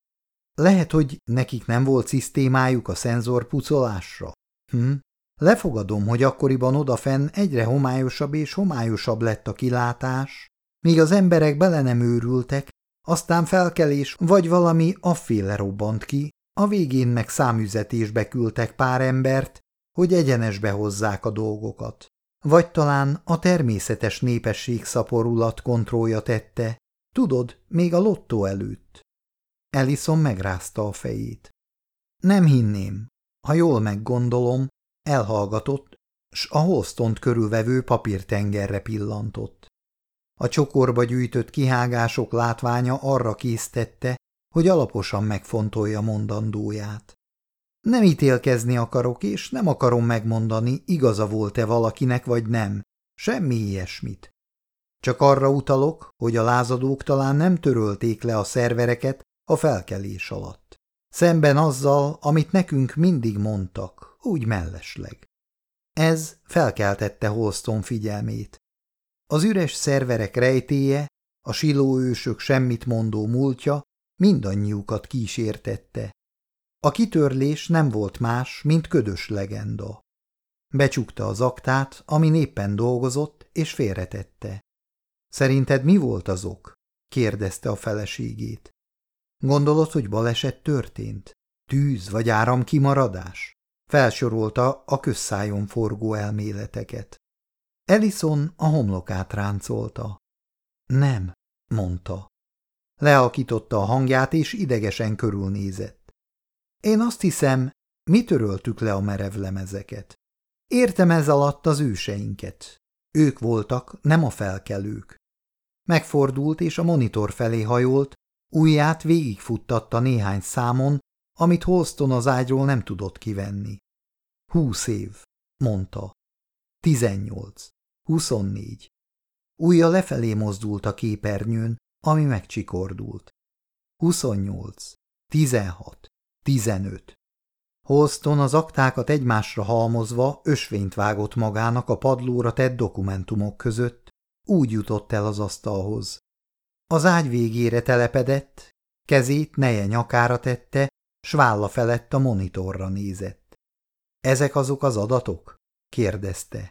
Lehet, hogy nekik nem volt szisztémájuk a szenzor pucolásra? Hm? Lefogadom, hogy akkoriban odafenn egyre homályosabb és homályosabb lett a kilátás, míg az emberek bele nem őrültek, aztán felkelés vagy valami afféle robbant ki, a végén meg számüzetésbe küldtek pár embert, hogy egyenesbe hozzák a dolgokat. Vagy talán a természetes népesség szaporulat kontrollja tette, tudod, még a lottó előtt. Ellison megrázta a fejét. Nem hinném. Ha jól meggondolom, elhallgatott, s a holsztont körülvevő papírtengerre pillantott. A csokorba gyűjtött kihágások látványa arra késztette, hogy alaposan megfontolja mondandóját. Nem ítélkezni akarok, és nem akarom megmondani, igaza volt-e valakinek vagy nem, semmi ilyesmit. Csak arra utalok, hogy a lázadók talán nem törölték le a szervereket a felkelés alatt. Szemben azzal, amit nekünk mindig mondtak, úgy mellesleg. Ez felkeltette Holston figyelmét. Az üres szerverek rejtéje, a silóősök semmit mondó múltja mindannyiukat kísértette. A kitörlés nem volt más, mint ködös legenda. Becsukta az aktát, ami éppen dolgozott, és félretette. Szerinted mi volt az ok? kérdezte a feleségét. Gondolod, hogy baleset történt? Tűz vagy áramkimaradás? Felsorolta a közszájon forgó elméleteket. Ellison a homlokát ráncolta. Nem, mondta. Lealkította a hangját, és idegesen körülnézett. Én azt hiszem, mi töröltük le a merevlemezeket. Értem ez alatt az őseinket. Ők voltak, nem a felkelők. Megfordult, és a monitor felé hajolt, ujját végigfuttatta néhány számon, amit Holston az ágyról nem tudott kivenni. Húsz év, mondta. Tizennyolc. Huszonnégy. Újja lefelé mozdult a képernyőn, ami megcsikordult. Huszonnyolc. Tizenhat. Tizenöt. Holston az aktákat egymásra halmozva ösvényt vágott magának a padlóra tett dokumentumok között, úgy jutott el az asztalhoz. Az ágy végére telepedett, kezét neje nyakára tette, s válla felett a monitorra nézett. Ezek azok az adatok? kérdezte.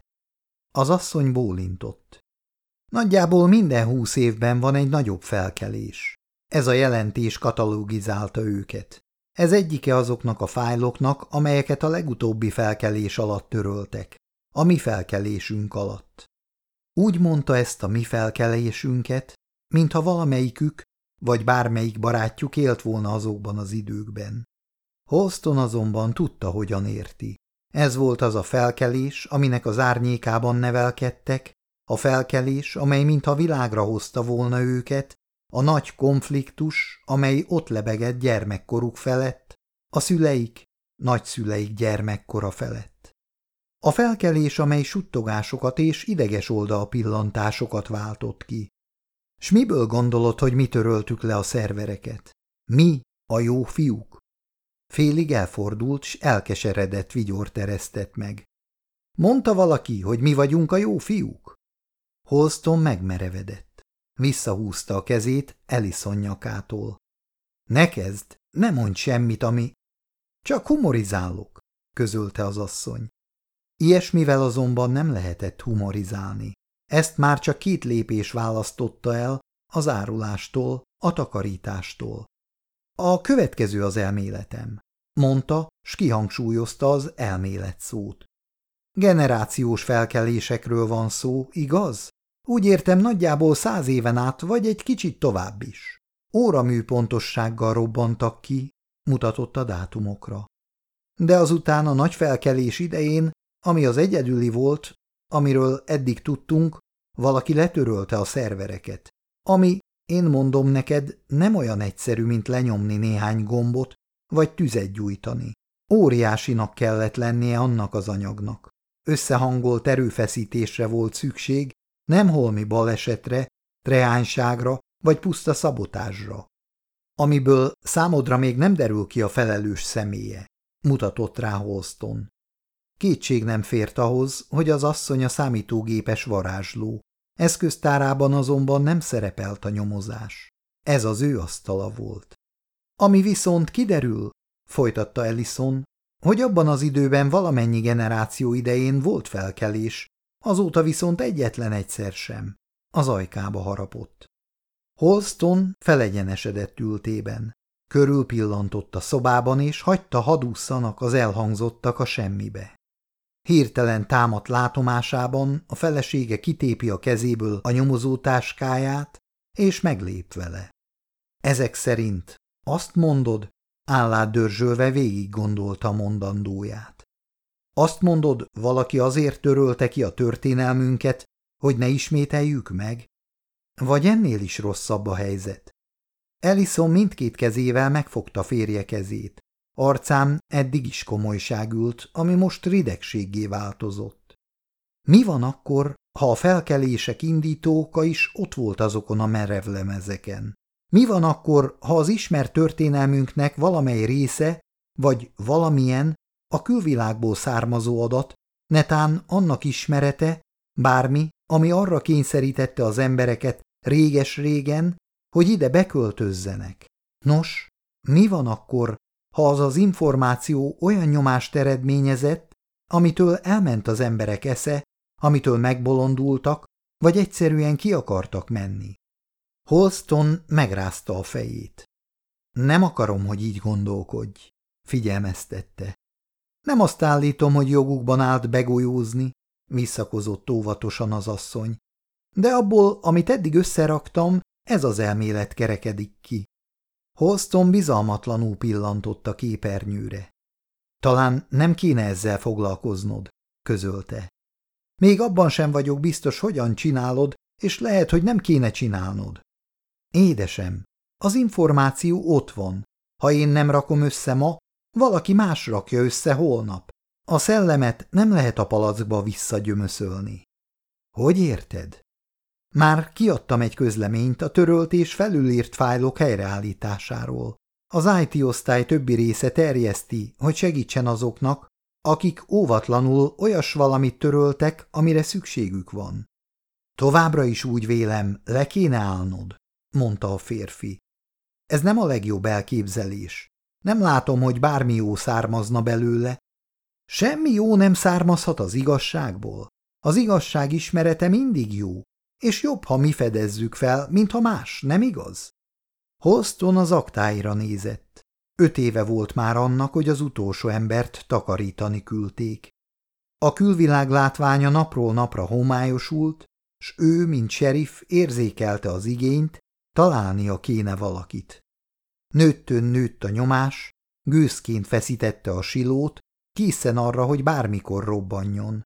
Az asszony bólintott. Nagyjából minden húsz évben van egy nagyobb felkelés. Ez a jelentés katalogizálta őket. Ez egyike azoknak a fájloknak, amelyeket a legutóbbi felkelés alatt töröltek. A mi felkelésünk alatt. Úgy mondta ezt a mi felkelésünket, mintha valamelyikük vagy bármelyik barátjuk élt volna azokban az időkben. Holston azonban tudta, hogyan érti. Ez volt az a felkelés, aminek az árnyékában nevelkedtek, a felkelés, amely mintha világra hozta volna őket, a nagy konfliktus, amely ott lebegett gyermekkoruk felett, a szüleik, nagyszüleik gyermekkora felett. A felkelés, amely suttogásokat és ideges pillantásokat váltott ki. S miből gondolod, hogy mi töröltük le a szervereket? Mi, a jó fiúk? Félig elfordult, s elkeseredett vigyor teresztett meg. Mondta valaki, hogy mi vagyunk a jó fiúk? Holston megmerevedett. Visszahúzta a kezét Ellison nyakától. Ne kezd, ne mondj semmit, ami... Csak humorizálok, közölte az asszony. Ilyesmivel azonban nem lehetett humorizálni. Ezt már csak két lépés választotta el az árulástól, a takarítástól. A következő az elméletem, mondta, s kihangsúlyozta az elmélet szót. Generációs felkelésekről van szó, igaz? Úgy értem nagyjából száz éven át, vagy egy kicsit tovább is. Óramű pontossággal robbantak ki, mutatott a dátumokra. De azután a nagy felkelés idején, ami az egyedüli volt, amiről eddig tudtunk, valaki letörölte a szervereket, ami, én mondom neked, nem olyan egyszerű, mint lenyomni néhány gombot, vagy tüzet gyújtani. Óriásinak kellett lennie annak az anyagnak. Összehangolt erőfeszítésre volt szükség, nem holmi balesetre, treányságra vagy puszta szabotásra. Amiből számodra még nem derül ki a felelős személye, mutatott rá Holston. Kétség nem fért ahhoz, hogy az asszony a számítógépes varázsló. Eszköztárában azonban nem szerepelt a nyomozás. Ez az ő asztala volt. Ami viszont kiderül, folytatta Ellison, hogy abban az időben valamennyi generáció idején volt felkelés, azóta viszont egyetlen egyszer sem. az ajkába harapott. Holston felegyenesedett ültében. Körülpillantott a szobában, és hagyta hadusszanak az elhangzottak a semmibe. Hirtelen támadt látomásában a felesége kitépi a kezéből a nyomozótáskáját, és meglép vele. Ezek szerint azt mondod, állát dörzsölve végig gondolta mondandóját. Azt mondod, valaki azért törölte ki a történelmünket, hogy ne ismételjük meg? Vagy ennél is rosszabb a helyzet? Ellison mindkét kezével megfogta férje kezét. Arcám eddig is komolyság ült, ami most ridegséggé változott. Mi van akkor, ha a felkelések indítóka is ott volt azokon a merevlemezeken? Mi van akkor, ha az ismert történelmünknek valamely része, vagy valamilyen, a külvilágból származó adat, netán annak ismerete, bármi, ami arra kényszerítette az embereket réges-régen, hogy ide beköltözzenek. Nos, mi van akkor, ha az az információ olyan nyomást eredményezett, amitől elment az emberek esze, amitől megbolondultak, vagy egyszerűen ki akartak menni? Holston megrázta a fejét. Nem akarom, hogy így gondolkodj, figyelmeztette. Nem azt állítom, hogy jogukban állt begolyózni, visszakozott óvatosan az asszony. De abból, amit eddig összeraktam, ez az elmélet kerekedik ki. Holston bizalmatlanul pillantott a képernyőre. Talán nem kéne ezzel foglalkoznod, közölte. Még abban sem vagyok biztos, hogyan csinálod, és lehet, hogy nem kéne csinálnod. Édesem, az információ ott van. Ha én nem rakom össze ma, valaki más rakja össze holnap. A szellemet nem lehet a palackba visszagyömöszölni. Hogy érted? Már kiadtam egy közleményt a törölt és felülírt fájlok helyreállításáról. Az IT osztály többi része terjeszti, hogy segítsen azoknak, akik óvatlanul olyas valamit töröltek, amire szükségük van. Továbbra is úgy vélem, le kéne állnod, mondta a férfi. Ez nem a legjobb elképzelés. Nem látom, hogy bármi jó származna belőle. Semmi jó nem származhat az igazságból. Az igazság ismerete mindig jó, és jobb, ha mi fedezzük fel, mint ha más, nem igaz? Holston az aktáira nézett. Öt éve volt már annak, hogy az utolsó embert takarítani küldték. A külvilág látványa napról napra homályosult, s ő, mint sheriff, érzékelte az igényt, találnia kéne valakit. Nőttön nőtt a nyomás, gőzként feszítette a silót, készen arra, hogy bármikor robbanjon.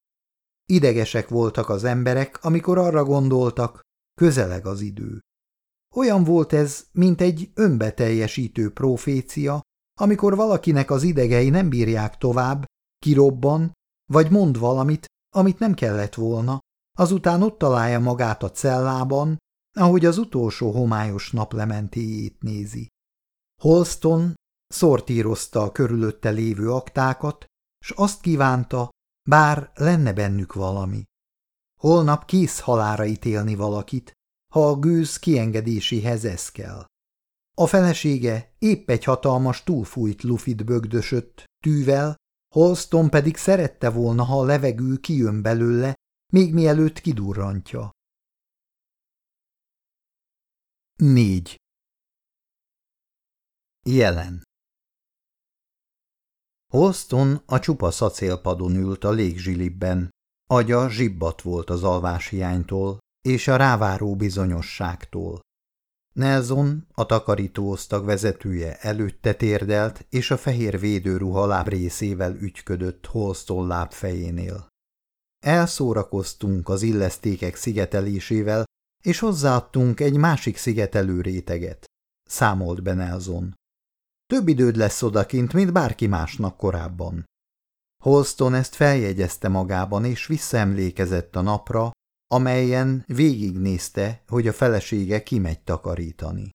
Idegesek voltak az emberek, amikor arra gondoltak, közeleg az idő. Olyan volt ez, mint egy önbeteljesítő profécia, amikor valakinek az idegei nem bírják tovább, kirobban, vagy mond valamit, amit nem kellett volna, azután ott találja magát a cellában, ahogy az utolsó homályos naplementéjét nézi. Holston szortírozta a körülötte lévő aktákat, s azt kívánta, bár lenne bennük valami. Holnap kész halára ítélni valakit, ha a gőz kiengedéséhez ez kell. A felesége épp egy hatalmas túlfújt lufit bögdösött, tűvel, Holston pedig szerette volna, ha a levegő kijön belőle, még mielőtt kidurrantja. 4. Jelen Holston a csupa szacélpadon ült a légzsilibben. Agya zsibbat volt az alváshiánytól és a ráváró bizonyosságtól. Nelson, a takarítóosztag vezetője előtte térdelt, és a fehér védőruha lábrészével ügyködött Holston lábfejénél. Elszórakoztunk az illesztékek szigetelésével, és hozzáadtunk egy másik szigetelő réteget, számolt be Nelson. Több időd lesz odakint, mint bárki másnak korábban. Holston ezt feljegyezte magában, és visszaemlékezett a napra, amelyen végignézte, hogy a felesége kimegy takarítani.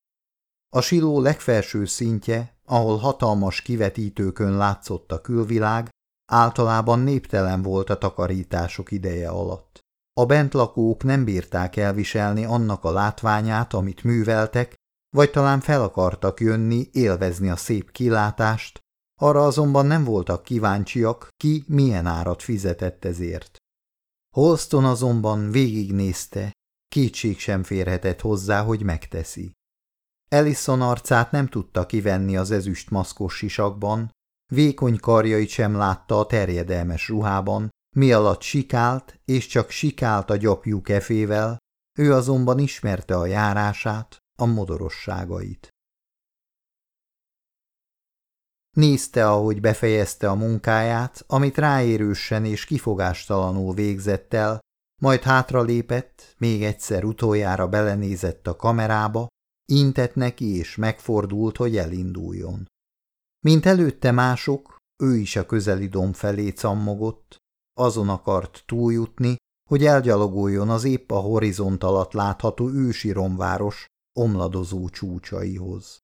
A siló legfelső szintje, ahol hatalmas kivetítőkön látszott a külvilág, általában néptelen volt a takarítások ideje alatt. A bentlakók nem bírták elviselni annak a látványát, amit műveltek, vagy talán fel akartak jönni, élvezni a szép kilátást, arra azonban nem voltak kíváncsiak, ki milyen árat fizetett ezért. Holston azonban végignézte, kétség sem férhetett hozzá, hogy megteszi. Ellison arcát nem tudta kivenni az ezüst maszkos sisakban, vékony karjait sem látta a terjedelmes ruhában, mi alatt sikált, és csak sikált a gyapjú kefével, ő azonban ismerte a járását, a modorosságait. Nézte, ahogy befejezte a munkáját, amit ráérősen és kifogástalanul végzett el, majd hátralépett, még egyszer utoljára belenézett a kamerába, intett neki és megfordult, hogy elinduljon. Mint előtte mások, ő is a közeli domb felé cammogott, azon akart túljutni, hogy elgyalogoljon az épp a horizont alatt látható ősi romváros omladozó csúcsaihoz.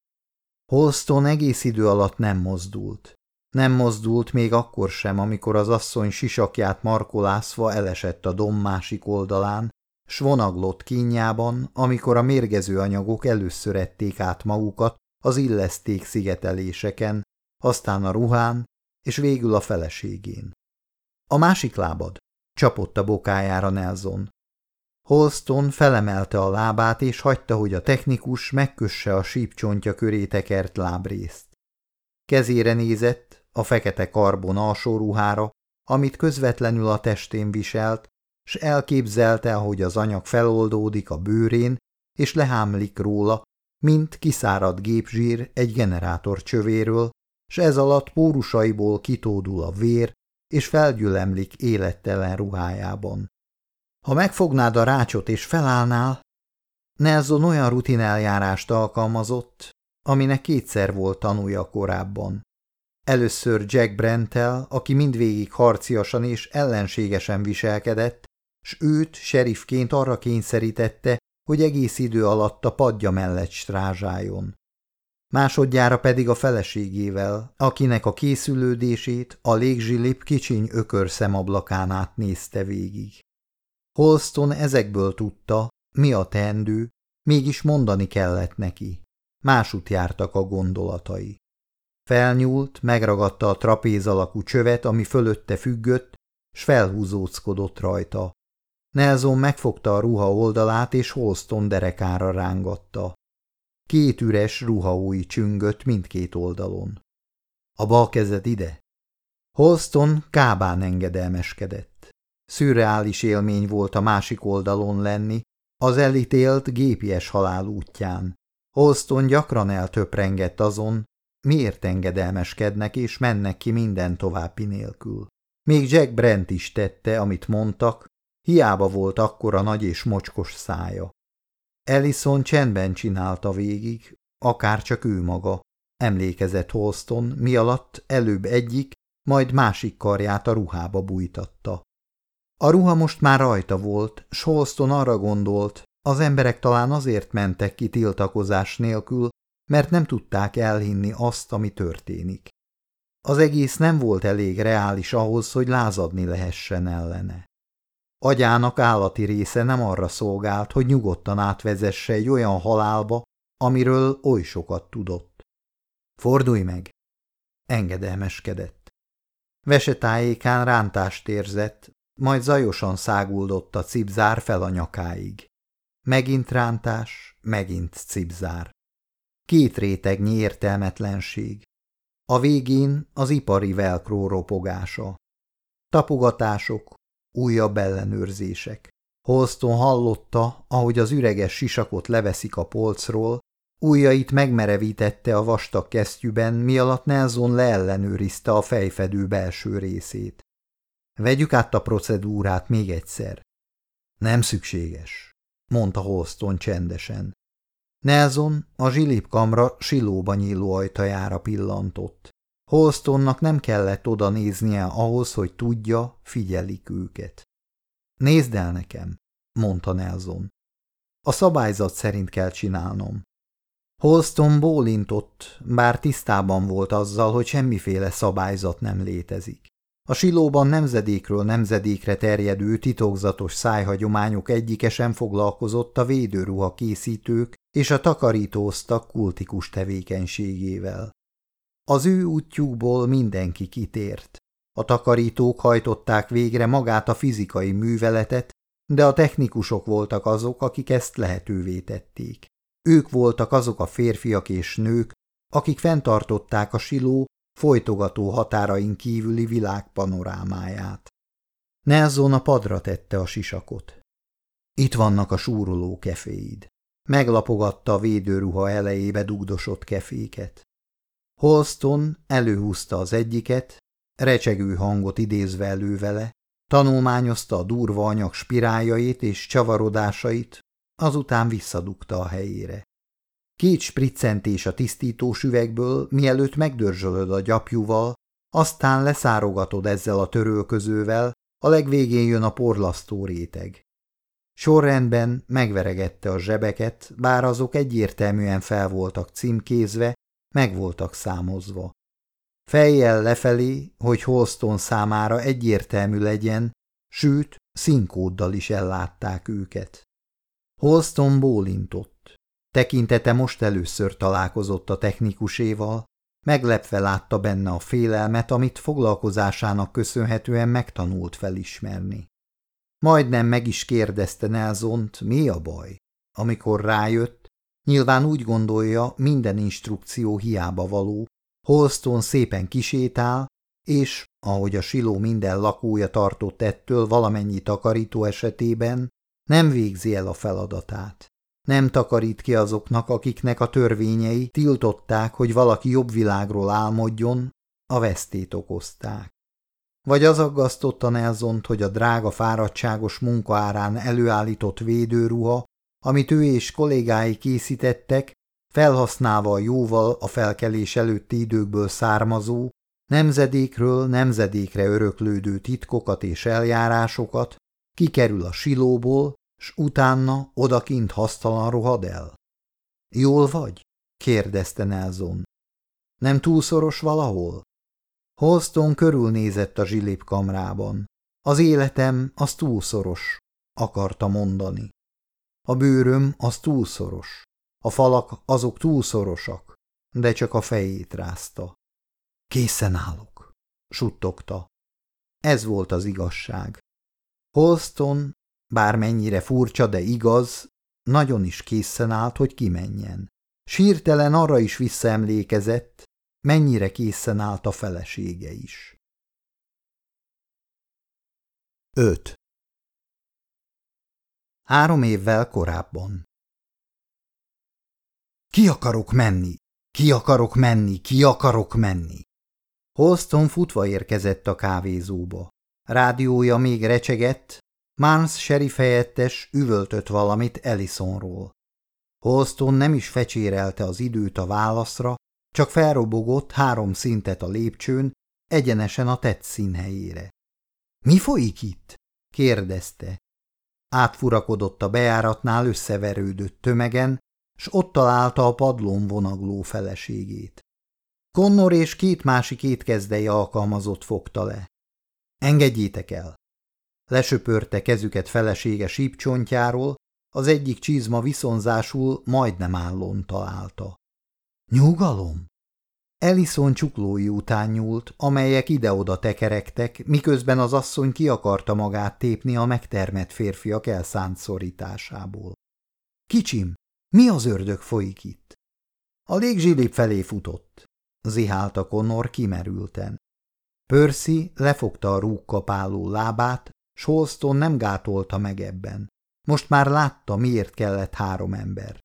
Holston egész idő alatt nem mozdult. Nem mozdult még akkor sem, amikor az asszony sisakját markolászva elesett a dom másik oldalán, s vonaglott kínjában, amikor a mérgező anyagok először ették át magukat az illeszték szigeteléseken, aztán a ruhán, és végül a feleségén. A másik lábad, csapott a bokájára Nelson. Holston felemelte a lábát, és hagyta, hogy a technikus megkösse a sípcsontja köré tekert lábrészt. Kezére nézett, a fekete karbon alsó ruhára, amit közvetlenül a testén viselt, s elképzelte, ahogy az anyag feloldódik a bőrén, és lehámlik róla, mint kiszáradt gépzsír egy generátor csövéről, s ez alatt pórusaiból kitódul a vér, és felgyülemlik élettelen ruhájában. Ha megfognád a rácsot és felállnál, Nelson olyan rutineljárást alkalmazott, aminek kétszer volt tanúja korábban. Először Jack Brentel, aki mindvégig harciasan és ellenségesen viselkedett, s őt serifként arra kényszerítette, hogy egész idő alatt a padja mellett strázsáljon másodjára pedig a feleségével, akinek a készülődését a légzsilip kicsiny ökör szemablakán át nézte végig. Holston ezekből tudta, mi a teendő, mégis mondani kellett neki. Másút jártak a gondolatai. Felnyúlt, megragadta a trapéz alakú csövet, ami fölötte függött, s felhúzóckodott rajta. Nelson megfogta a ruha oldalát, és Holston derekára rángatta. Két üres ruhaúj csüngött mindkét oldalon. A bal kezed ide? Holston kábán engedelmeskedett. Szürreális élmény volt a másik oldalon lenni, az elítélt gépies halál útján. Holston gyakran eltöprengett azon, miért engedelmeskednek és mennek ki minden további nélkül. Még Jack Brent is tette, amit mondtak, hiába volt akkora nagy és mocskos szája. Ellison csendben csinálta végig, akár csak ő maga. Emlékezett Holston, mi alatt előbb egyik, majd másik karját a ruhába bújtatta. A ruha most már rajta volt, s Holston arra gondolt, az emberek talán azért mentek ki tiltakozás nélkül, mert nem tudták elhinni azt, ami történik. Az egész nem volt elég reális ahhoz, hogy lázadni lehessen ellene. Agyának állati része nem arra szolgált, hogy nyugodtan átvezesse egy olyan halálba, amiről oly sokat tudott. Fordulj meg! Engedelmeskedett. Vesetájékán rántást érzett, majd zajosan száguldott a cipzár fel a nyakáig. Megint rántás, megint cipzár. Két rétegnyi értelmetlenség. A végén az ipari velkró ropogása. Tapogatások, Újabb ellenőrzések. Holston hallotta, ahogy az üreges sisakot leveszik a polcról, ujjait megmerevítette a vastag kesztyűben, mi alatt Nelson leellenőrizte a fejfedő belső részét. Vegyük át a procedúrát még egyszer. Nem szükséges, mondta Holston csendesen. Nelson a zsilipkamra silóba nyíló ajtajára pillantott. Holstonnak nem kellett oda néznie ahhoz, hogy tudja, figyelik őket. Nézd el nekem, mondta Nelson. A szabályzat szerint kell csinálnom. Holston bólintott, bár tisztában volt azzal, hogy semmiféle szabályzat nem létezik. A silóban nemzedékről nemzedékre terjedő titokzatos szájhagyományok egyike sem foglalkozott a védőruha készítők és a takarítóztak kultikus tevékenységével. Az ő útjukból mindenki kitért. A takarítók hajtották végre magát a fizikai műveletet, de a technikusok voltak azok, akik ezt lehetővé tették. Ők voltak azok a férfiak és nők, akik fenntartották a siló folytogató határain kívüli világ panorámáját. Nelson a padra tette a sisakot. Itt vannak a súroló keféid. Meglapogatta a védőruha elejébe dugdosott keféket. Holston előhúzta az egyiket, recsegő hangot idézve elő vele, tanulmányozta a durva anyag spiráljait és csavarodásait, azután visszadugta a helyére. Két spriccentés a tisztítós üvegből, mielőtt megdörzsölöd a gyapjúval, aztán leszárogatod ezzel a törölközővel, a legvégén jön a porlasztó réteg. Sorrendben megveregette a zsebeket, bár azok egyértelműen fel voltak címkézve, meg voltak számozva. Fejjel lefelé, hogy Holston számára egyértelmű legyen, sőt, színkóddal is ellátták őket. Holston bólintott. Tekintete most először találkozott a technikuséval, meglepve látta benne a félelmet, amit foglalkozásának köszönhetően megtanult felismerni. Majdnem meg is kérdezte Nelzont, mi a baj. Amikor rájött, nyilván úgy gondolja, minden instrukció hiába való, Holston szépen kisétál, és, ahogy a siló minden lakója tartott ettől valamennyi takarító esetében, nem végzi el a feladatát. Nem takarít ki azoknak, akiknek a törvényei tiltották, hogy valaki jobb világról álmodjon, a vesztét okozták. Vagy az aggasztotta Nelzont, hogy a drága fáradtságos munka árán előállított védőruha, amit ő és kollégái készítettek, felhasználva a jóval a felkelés előtti időkből származó, nemzedékről nemzedékre öröklődő titkokat és eljárásokat, kikerül a silóból, s utána odakint hasztalan rohad el. Jól vagy? kérdezte Nelson. Nem túlszoros valahol? Holston körülnézett a zsilip kamrában. Az életem az túlszoros, akarta mondani. A bőröm az túlszoros. A falak azok túlszorosak, de csak a fejét rázta. Készen állok, suttogta. Ez volt az igazság. Holston, bármennyire furcsa, de igaz, nagyon is készen állt, hogy kimenjen. Sírtelen arra is visszaemlékezett, mennyire készen állt a felesége is. 5. Három évvel korábban Ki akarok menni? Ki akarok menni? Ki akarok menni? Holston futva érkezett a kávézóba. Rádiója még recsegett, Mans sheriff helyettes üvöltött valamit Ellisonról. Holston nem is fecsérelte az időt a válaszra, csak felrobogott három szintet a lépcsőn, egyenesen a tett színhelyére. – Mi folyik itt? – kérdezte. Átfurakodott a bejáratnál összeverődött tömegen, s ott találta a padlón vonagló feleségét. Connor és két másik étkezdei alkalmazott fogta le. – Engedjétek el! Lesöpörte kezüket felesége sípcsontjáról, az egyik csizma viszonzásul majdnem állón találta. Nyugalom! Ellison csuklói után nyúlt, amelyek ide-oda tekerektek, miközben az asszony ki akarta magát tépni a megtermett férfiak elszánt szorításából. Kicsim, mi az ördög folyik itt? A légzsilip felé futott. Zihálta Connor kimerülten. Percy lefogta a rúgkapáló lábát, Scholston nem gátolta meg ebben. Most már látta, miért kellett három ember.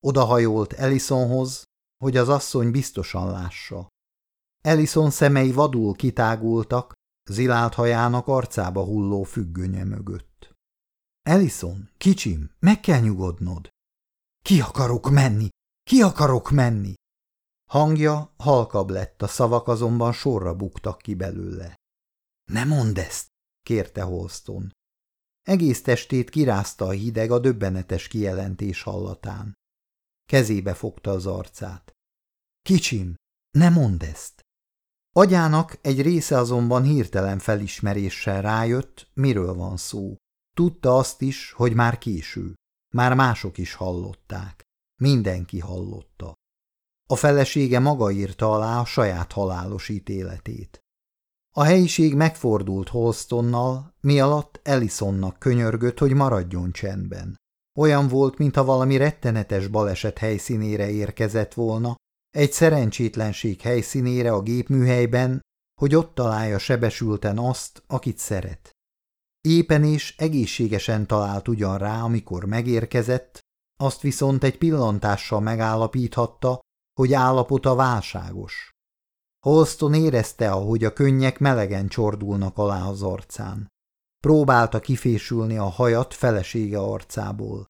Odahajolt Ellisonhoz, hogy az asszony biztosan lássa. Ellison szemei vadul kitágultak, zilált hajának arcába hulló függönye mögött. Ellison, kicsim, meg kell nyugodnod. Ki akarok menni? Ki akarok menni? Hangja halkabb lett, a szavak azonban sorra buktak ki belőle. Ne mondd ezt, kérte Holston. Egész testét kirázta a hideg a döbbenetes kijelentés hallatán. Kezébe fogta az arcát. Kicsim, ne mondd ezt! Agyának egy része azonban hirtelen felismeréssel rájött, miről van szó. Tudta azt is, hogy már késő. Már mások is hallották. Mindenki hallotta. A felesége maga írta alá a saját halálos ítéletét. A helyiség megfordult Holstonnal, mi alatt Ellisonnak könyörgött, hogy maradjon csendben. Olyan volt, mintha valami rettenetes baleset helyszínére érkezett volna, egy szerencsétlenség helyszínére a gépműhelyben, hogy ott találja sebesülten azt, akit szeret. Éppen és egészségesen talált ugyan rá, amikor megérkezett, azt viszont egy pillantással megállapíthatta, hogy állapota válságos. Holston érezte, ahogy a könnyek melegen csordulnak alá az arcán. Próbálta kifésülni a hajat felesége arcából.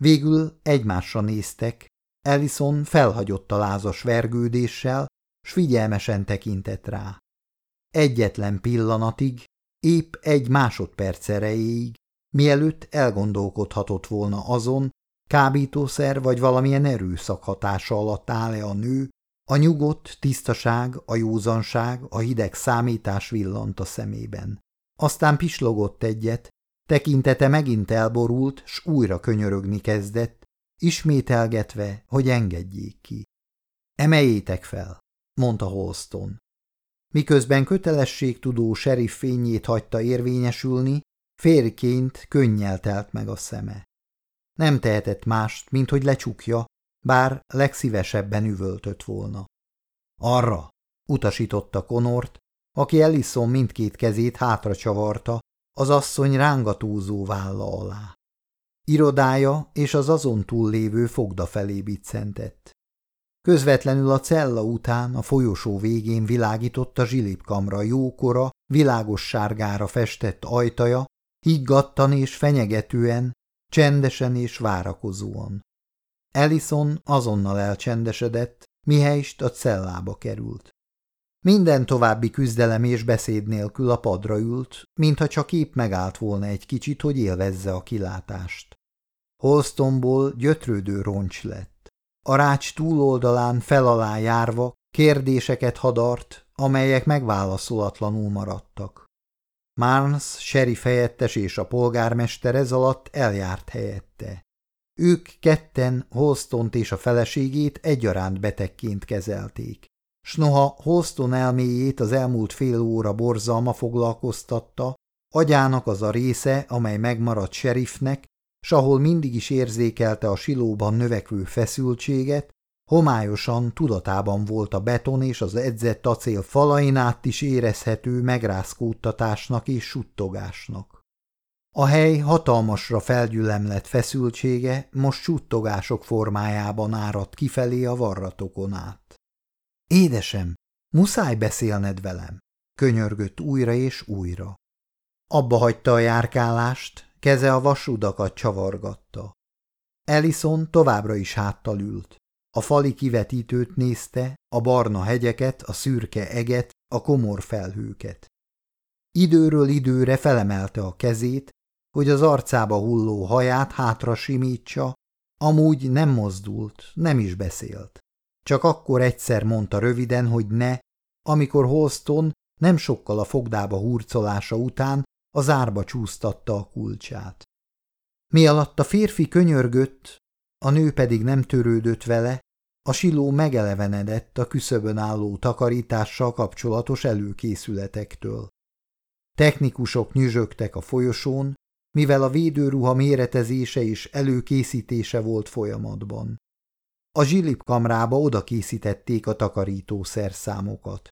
Végül egymásra néztek, Ellison felhagyott a lázas vergődéssel, s figyelmesen tekintett rá. Egyetlen pillanatig, épp egy másodperc erejéig, mielőtt elgondolkodhatott volna azon, kábítószer vagy valamilyen erőszak hatása alatt áll-e a nő, a nyugodt tisztaság, a józanság, a hideg számítás villant a szemében. Aztán pislogott egyet, tekintete megint elborult, s újra könyörögni kezdett, ismételgetve, hogy engedjék ki. Emeljétek fel, mondta Holston. Miközben kötelességtudó serif fényét hagyta érvényesülni, férként könnyel telt meg a szeme. Nem tehetett mást, mint hogy lecsukja, bár legszívesebben üvöltött volna. Arra, utasította Konort, aki Ellison mindkét kezét hátra csavarta, az asszony rángatózó válla alá. Irodája és az azon túl lévő fogda felé biccentett. Közvetlenül a cella után a folyosó végén világított a zsilipkamra jókora, világos sárgára festett ajtaja, higgadtan és fenyegetően, csendesen és várakozóan. Ellison azonnal elcsendesedett, mihelyst a cellába került. Minden további küzdelem és beszéd nélkül a padra ült, mintha csak épp megállt volna egy kicsit, hogy élvezze a kilátást. Holstonból gyötrődő roncs lett. A rács túloldalán felalá járva kérdéseket hadart, amelyek megválaszolatlanul maradtak. Marnes, sheriff helyettes és a polgármester ez alatt eljárt helyette. Ők ketten Holstont és a feleségét egyaránt betegként kezelték. S noha Holston elméjét az elmúlt fél óra borzalma foglalkoztatta, agyának az a része, amely megmaradt sheriffnek, s ahol mindig is érzékelte a silóban növekvő feszültséget, homályosan tudatában volt a beton és az edzett acél falain át is érezhető megrázkódtatásnak és suttogásnak. A hely hatalmasra felgyülemlett feszültsége most suttogások formájában áradt kifelé a varratokon át. Édesem, muszáj beszélned velem, könyörgött újra és újra. Abba hagyta a járkálást, keze a vasudakat csavargatta. Ellison továbbra is háttal ült. A fali kivetítőt nézte, a barna hegyeket, a szürke eget, a komor felhőket. Időről időre felemelte a kezét, hogy az arcába hulló haját hátra simítsa, amúgy nem mozdult, nem is beszélt. Csak akkor egyszer mondta röviden, hogy ne, amikor Holston nem sokkal a fogdába hurcolása után az árba csúsztatta a kulcsát. Mi alatt a férfi könyörgött, a nő pedig nem törődött vele, a siló megelevenedett a küszöbön álló takarítással kapcsolatos előkészületektől. Technikusok nyüzsögtek a folyosón, mivel a védőruha méretezése és előkészítése volt folyamatban. A zsilip kamrába oda készítették a takarító szerszámokat.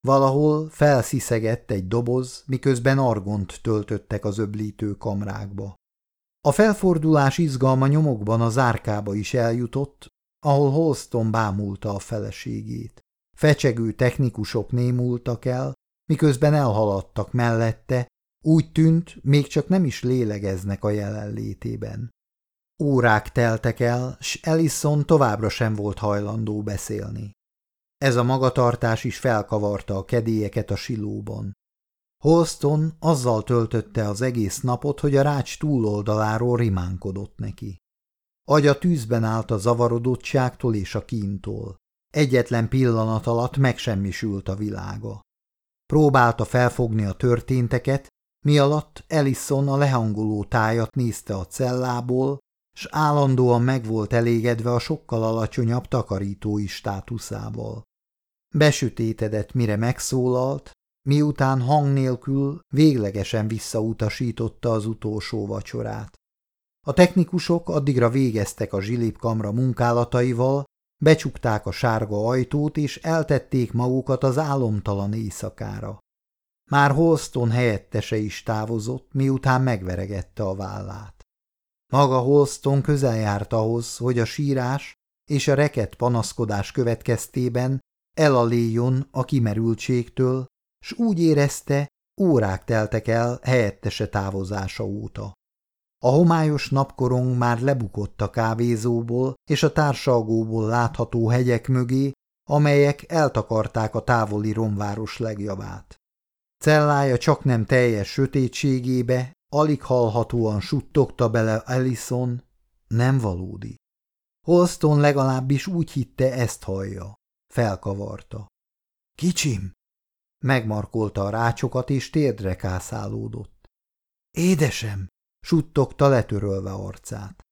Valahol felsziszegett egy doboz, miközben argont töltöttek az öblítő kamrákba. A felfordulás izgalma nyomokban az árkába is eljutott, ahol Holston bámulta a feleségét. Fecsegő technikusok némultak el, miközben elhaladtak mellette, úgy tűnt, még csak nem is lélegeznek a jelenlétében. Órák teltek el, s Ellison továbbra sem volt hajlandó beszélni. Ez a magatartás is felkavarta a kedélyeket a silóban. Holston azzal töltötte az egész napot, hogy a rács túloldaláról rimánkodott neki. Agya tűzben állt a zavarodottságtól és a kíntól. Egyetlen pillanat alatt megsemmisült a világa. Próbálta felfogni a történteket, mi alatt Ellison a lehangoló tájat nézte a cellából, s állandóan meg volt elégedve a sokkal alacsonyabb takarítói státuszával. Besütétedett, mire megszólalt, miután hang nélkül véglegesen visszautasította az utolsó vacsorát. A technikusok addigra végeztek a zsilipkamra munkálataival, becsukták a sárga ajtót és eltették magukat az álomtalan éjszakára. Már Holston helyettese is távozott, miután megveregette a vállát. Maga Holston közel járt ahhoz, hogy a sírás és a reket panaszkodás következtében elaléjon a kimerültségtől, s úgy érezte, órák teltek el helyettese távozása óta. A homályos napkorong már lebukott a kávézóból és a társalgóból látható hegyek mögé, amelyek eltakarták a távoli romváros legjavát. Cellája csak nem teljes sötétségébe, alig hallhatóan suttogta bele Ellison, nem valódi. Holston legalábbis úgy hitte, ezt hallja. Felkavarta. Kicsim! Megmarkolta a rácsokat, és térdre kászálódott. Édesem! suttogta letörölve arcát.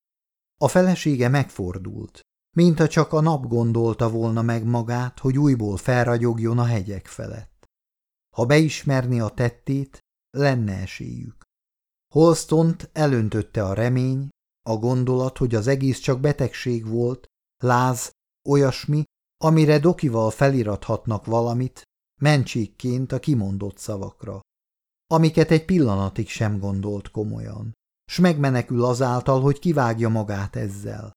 A felesége megfordult, mintha csak a nap gondolta volna meg magát, hogy újból felragyogjon a hegyek felett. Ha beismerni a tettét, lenne esélyük. Holstont elöntötte a remény, a gondolat, hogy az egész csak betegség volt, láz, olyasmi, amire dokival felirathatnak valamit, mentségként a kimondott szavakra, amiket egy pillanatig sem gondolt komolyan, s megmenekül azáltal, hogy kivágja magát ezzel.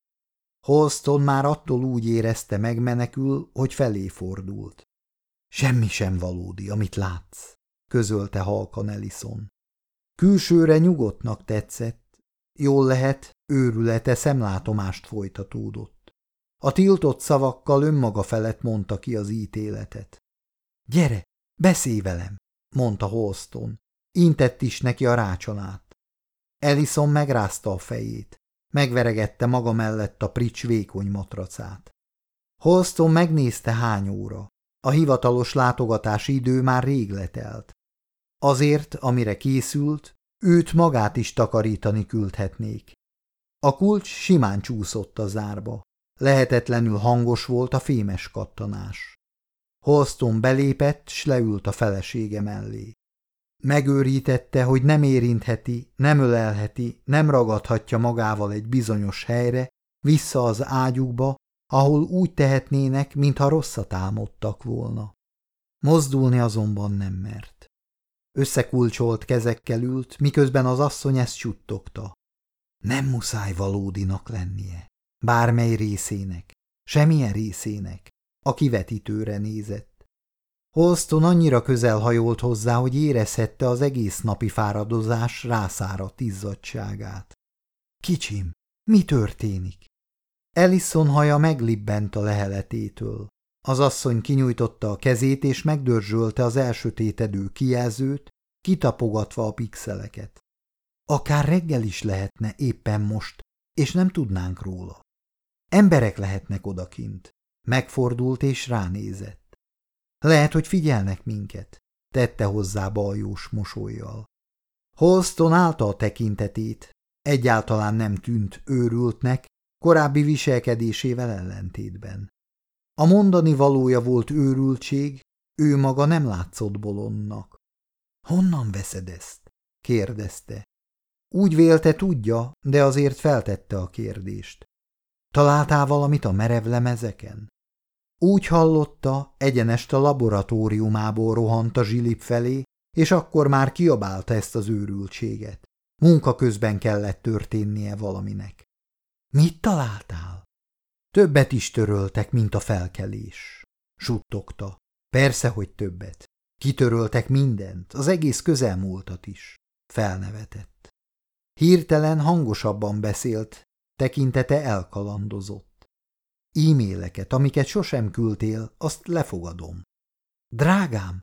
Holston már attól úgy érezte megmenekül, hogy felé fordult. Semmi sem valódi, amit látsz, közölte halkan Ellison. Külsőre nyugodtnak tetszett, jól lehet, őrülete szemlátomást folytatódott. A tiltott szavakkal önmaga felett mondta ki az ítéletet. Gyere, beszélj velem, mondta Holston. Intett is neki a rácson át. Ellison megrázta a fejét. Megveregette maga mellett a prics vékony matracát. Holston megnézte hány óra. A hivatalos látogatási idő már rég letelt. Azért, amire készült, őt magát is takarítani küldhetnék. A kulcs simán csúszott a zárba. Lehetetlenül hangos volt a fémes kattanás. Holston belépett, s leült a felesége mellé. Megőrítette, hogy nem érintheti, nem ölelheti, nem ragadhatja magával egy bizonyos helyre, vissza az ágyukba, ahol úgy tehetnének, mintha rosszat álmodtak volna. Mozdulni azonban nem mert. Összekulcsolt kezekkel ült, miközben az asszony ezt suttogta. Nem muszáj valódinak lennie, bármely részének, semmilyen részének, a kivetítőre nézett. Holston annyira közel hajolt hozzá, hogy érezhette az egész napi fáradozás rászáradt izzadságát. Kicsim, mi történik? Ellison haja meglibbent a leheletétől. Az asszony kinyújtotta a kezét, és megdörzsölte az elsötétedő kijelzőt, kitapogatva a pixeleket. Akár reggel is lehetne éppen most, és nem tudnánk róla. Emberek lehetnek odakint. Megfordult és ránézett. Lehet, hogy figyelnek minket, tette hozzá baljós mosolyjal. Holston állta a tekintetét, egyáltalán nem tűnt őrültnek, korábbi viselkedésével ellentétben. A mondani valója volt őrültség, ő maga nem látszott bolondnak. Honnan veszed ezt? kérdezte. Úgy vélte tudja, de azért feltette a kérdést. Találtál valamit a merev lemezeken? Úgy hallotta, egyenest a laboratóriumából rohant a zsilip felé, és akkor már kiabálta ezt az őrültséget. Munka közben kellett történnie valaminek. Mit találtál? Többet is töröltek, mint a felkelés. Suttogta. Persze, hogy többet. Kitöröltek mindent, az egész közelmúltat is. Felnevetett. Hirtelen hangosabban beszélt, tekintete elkalandozott. E-maileket, amiket sosem küldtél, azt lefogadom. Drágám!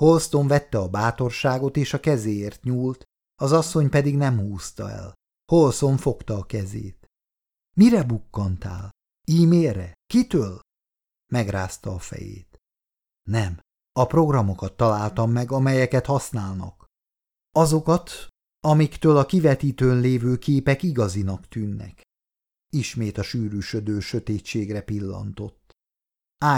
Holston vette a bátorságot, és a kezéért nyúlt, az asszony pedig nem húzta el. Holston fogta a kezét. Mire bukkantál? E-mailre? Kitől? Megrázta a fejét. Nem, a programokat találtam meg, amelyeket használnak. Azokat, amiktől a kivetítőn lévő képek igazinak tűnnek. Ismét a sűrűsödő sötétségre pillantott.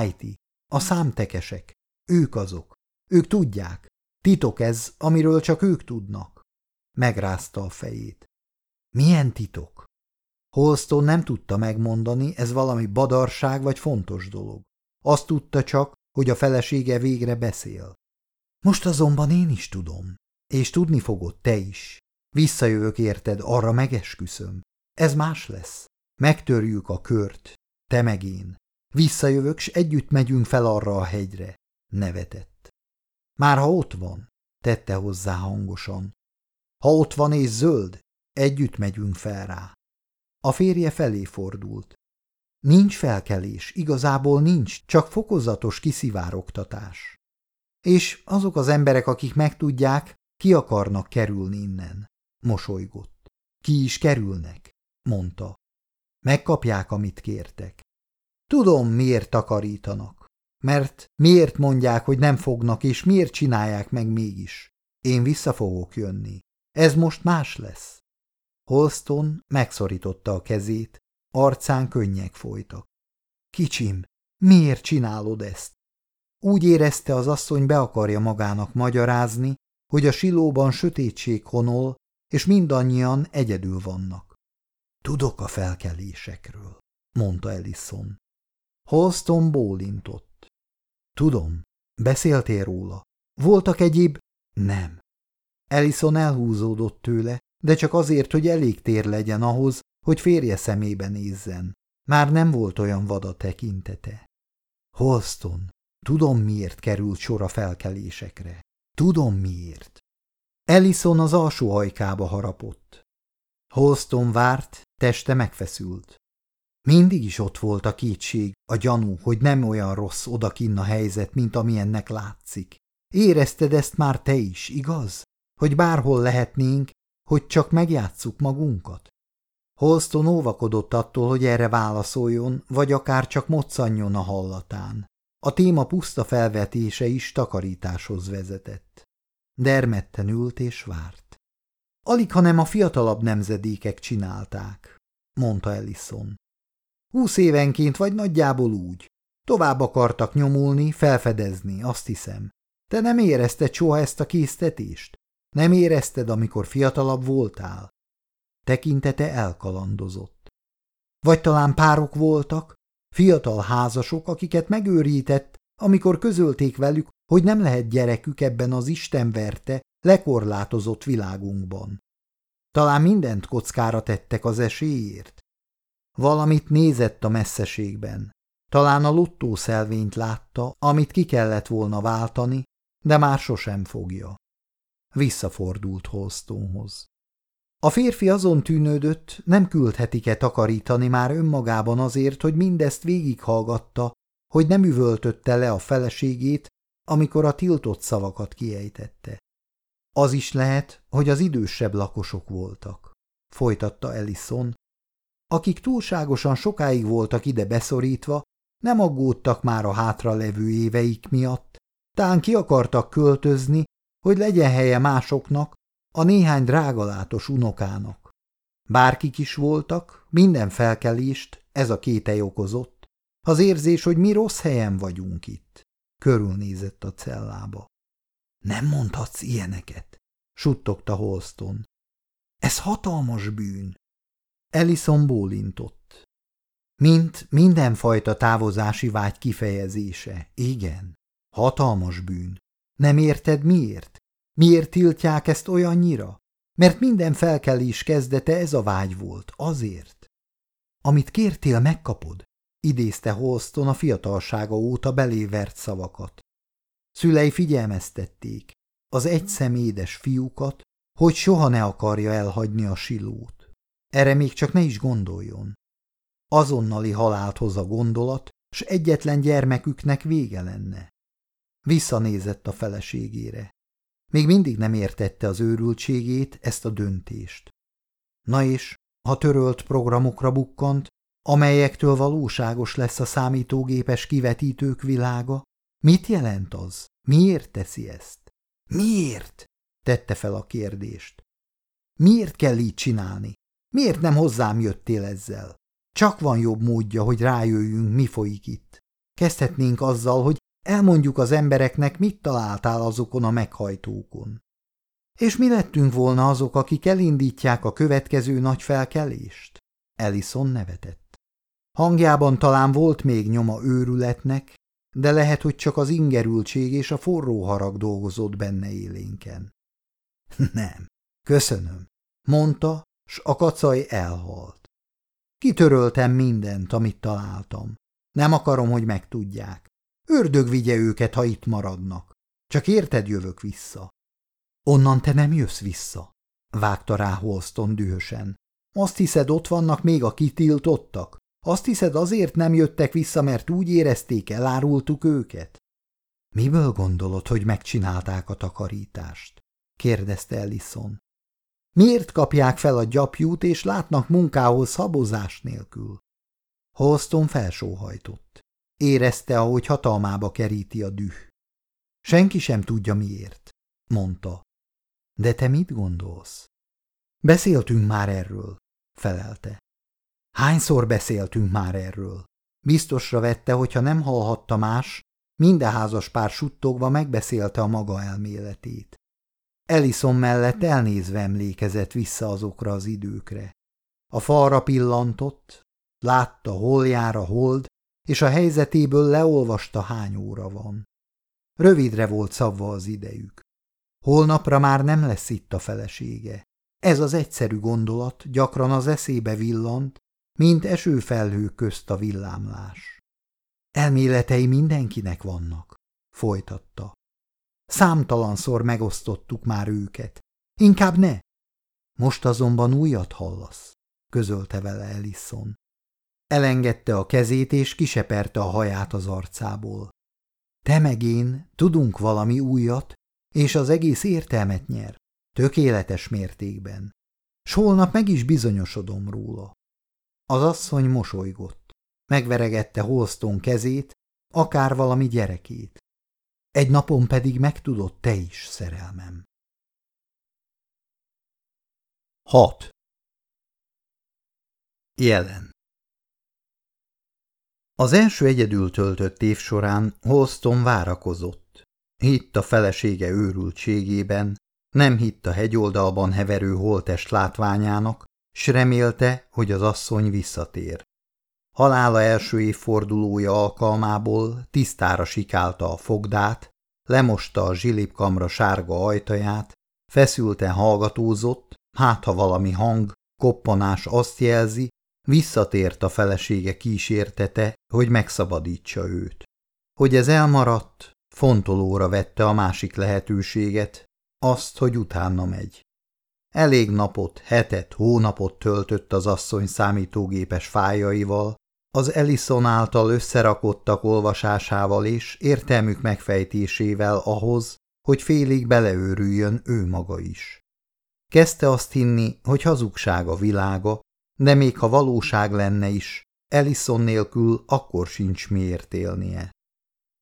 IT, a számtekesek, ők azok. Ők tudják. Titok ez, amiről csak ők tudnak. Megrázta a fejét. Milyen titok? Holston nem tudta megmondani, ez valami badarság vagy fontos dolog. Azt tudta csak, hogy a felesége végre beszél. Most azonban én is tudom, és tudni fogod te is. Visszajövök érted, arra megesküszöm. Ez más lesz. Megtörjük a kört, te meg én. Visszajövök, s együtt megyünk fel arra a hegyre. Nevetett. Már ha ott van, tette hozzá hangosan. Ha ott van és zöld, együtt megyünk fel rá. A férje felé fordult. Nincs felkelés, igazából nincs, csak fokozatos kiszivárogtatás. És azok az emberek, akik megtudják, ki akarnak kerülni innen. Mosolygott. Ki is kerülnek, mondta. Megkapják, amit kértek. Tudom, miért takarítanak. Mert miért mondják, hogy nem fognak, és miért csinálják meg mégis. Én vissza fogok jönni. Ez most más lesz. Holston megszorította a kezét, arcán könnyek folytak. Kicsim, miért csinálod ezt? Úgy érezte az asszony be akarja magának magyarázni, hogy a silóban sötétség honol, és mindannyian egyedül vannak. Tudok a felkelésekről, mondta Ellison. Holston bólintott. Tudom, beszéltél róla. Voltak egyéb... Nem. Ellison elhúzódott tőle, de csak azért, hogy elég tér legyen ahhoz, hogy férje szemébe nézzen. Már nem volt olyan vada tekintete. Holston, tudom miért került sor a felkelésekre. Tudom miért. Ellison az alsó hajkába harapott. Holston várt, teste megfeszült. Mindig is ott volt a kétség, a gyanú, hogy nem olyan rossz odakinn a helyzet, mint amilyennek látszik. Érezted ezt már te is, igaz? Hogy bárhol lehetnénk, hogy csak megjátsszuk magunkat? Holston óvakodott attól, hogy erre válaszoljon, vagy akár csak moccanjon a hallatán. A téma puszta felvetése is takarításhoz vezetett. Dermedten ült és várt. Alig, hanem a fiatalabb nemzedékek csinálták, mondta Ellison. Húsz évenként vagy nagyjából úgy. Tovább akartak nyomulni, felfedezni, azt hiszem. Te nem érezted soha ezt a késztetést? Nem érezted, amikor fiatalabb voltál? Tekintete elkalandozott. Vagy talán párok voltak, fiatal házasok, akiket megőrített, amikor közölték velük, hogy nem lehet gyerekük ebben az istenverte, lekorlátozott világunkban. Talán mindent kockára tettek az esélyért. Valamit nézett a messzeségben. Talán a lottószelvényt látta, amit ki kellett volna váltani, de már sosem fogja. Visszafordult Holstonhoz. A férfi azon tűnődött, nem küldhetik-e takarítani már önmagában azért, hogy mindezt végighallgatta, hogy nem üvöltötte le a feleségét, amikor a tiltott szavakat kiejtette. Az is lehet, hogy az idősebb lakosok voltak, folytatta Ellison, akik túlságosan sokáig voltak ide beszorítva, nem aggódtak már a hátra levő éveik miatt, tán ki akartak költözni, hogy legyen helye másoknak, a néhány drágalátos unokának. Bárkik is voltak, minden felkelést ez a kétely okozott, az érzés, hogy mi rossz helyen vagyunk itt. Körülnézett a cellába. Nem mondhatsz ilyeneket, suttogta Holston. Ez hatalmas bűn. Ellison bólintott. Mint mindenfajta távozási vágy kifejezése, igen, hatalmas bűn. Nem érted miért? Miért tiltják ezt olyannyira? Mert minden felkelés kezdete ez a vágy volt, azért. Amit kértél, megkapod, idézte Holston a fiatalsága óta belévert szavakat. Szülei figyelmeztették az egyszemédes fiúkat, hogy soha ne akarja elhagyni a silót. Erre még csak ne is gondoljon. Azonnali halált hoz a gondolat, s egyetlen gyermeküknek vége lenne. Visszanézett a feleségére. Még mindig nem értette az őrültségét, ezt a döntést. Na és, ha törölt programokra bukkant, amelyektől valóságos lesz a számítógépes kivetítők világa, mit jelent az? Miért teszi ezt? Miért? tette fel a kérdést. Miért kell így csinálni? Miért nem hozzám jöttél ezzel? Csak van jobb módja, hogy rájöjjünk, mi folyik itt. Kezdhetnénk azzal, hogy Elmondjuk az embereknek, mit találtál azokon a meghajtókon. És mi lettünk volna azok, akik elindítják a következő nagy felkelést? Ellison nevetett. Hangjában talán volt még nyoma őrületnek, de lehet, hogy csak az ingerültség és a forró harag dolgozott benne élénken. Nem, köszönöm, mondta, s a kacaj elhalt. Kitöröltem mindent, amit találtam. Nem akarom, hogy megtudják. Ördög vigye őket, ha itt maradnak. Csak érted jövök vissza. Onnan te nem jössz vissza, vágta rá Holston dühösen. Azt hiszed, ott vannak még a kitiltottak? Azt hiszed, azért nem jöttek vissza, mert úgy érezték, elárultuk őket? Miből gondolod, hogy megcsinálták a takarítást? kérdezte Ellison. Miért kapják fel a gyapjút, és látnak munkához habozás nélkül? Holston felsóhajtott. Érezte, ahogy hatalmába keríti a düh. Senki sem tudja miért, mondta. De te mit gondolsz? Beszéltünk már erről, felelte. Hányszor beszéltünk már erről? Biztosra vette, hogyha nem hallhatta más, minden házas pár suttogva megbeszélte a maga elméletét. Ellison mellett elnézve emlékezett vissza azokra az időkre. A falra pillantott, látta, hol jár a hold, és a helyzetéből leolvasta hány óra van. Rövidre volt szabva az idejük. Holnapra már nem lesz itt a felesége. Ez az egyszerű gondolat gyakran az eszébe villant, mint esőfelhő közt a villámlás. Elméletei mindenkinek vannak, folytatta. Számtalanszor megosztottuk már őket. Inkább ne. Most azonban újat hallasz, közölte vele Ellison. Elengedte a kezét és kiseperte a haját az arcából. Te meg én tudunk valami újat, és az egész értelmet nyer, tökéletes mértékben. S holnap meg is bizonyosodom róla. Az asszony mosolygott. Megveregette Holston kezét, akár valami gyerekét. Egy napon pedig megtudott te is, szerelmem. 6. Jelen Az első egyedül töltött év során Holston várakozott. Hitt a felesége őrültségében, nem hitt a hegyoldalban heverő holtest látványának, s remélte, hogy az asszony visszatér. Halála első évfordulója alkalmából tisztára sikálta a fogdát, lemosta a zsilipkamra sárga ajtaját, feszülten hallgatózott, hát ha valami hang, koppanás azt jelzi, visszatért a felesége kísértete, hogy megszabadítsa őt. Hogy ez elmaradt, fontolóra vette a másik lehetőséget, azt, hogy utána megy. Elég napot, hetet, hónapot töltött az asszony számítógépes fájaival, az Ellison által összerakottak olvasásával és értelmük megfejtésével ahhoz, hogy félig beleőrüljön ő maga is. Kezdte azt hinni, hogy hazugság a világa, de még ha valóság lenne is, Ellison nélkül akkor sincs miért élnie.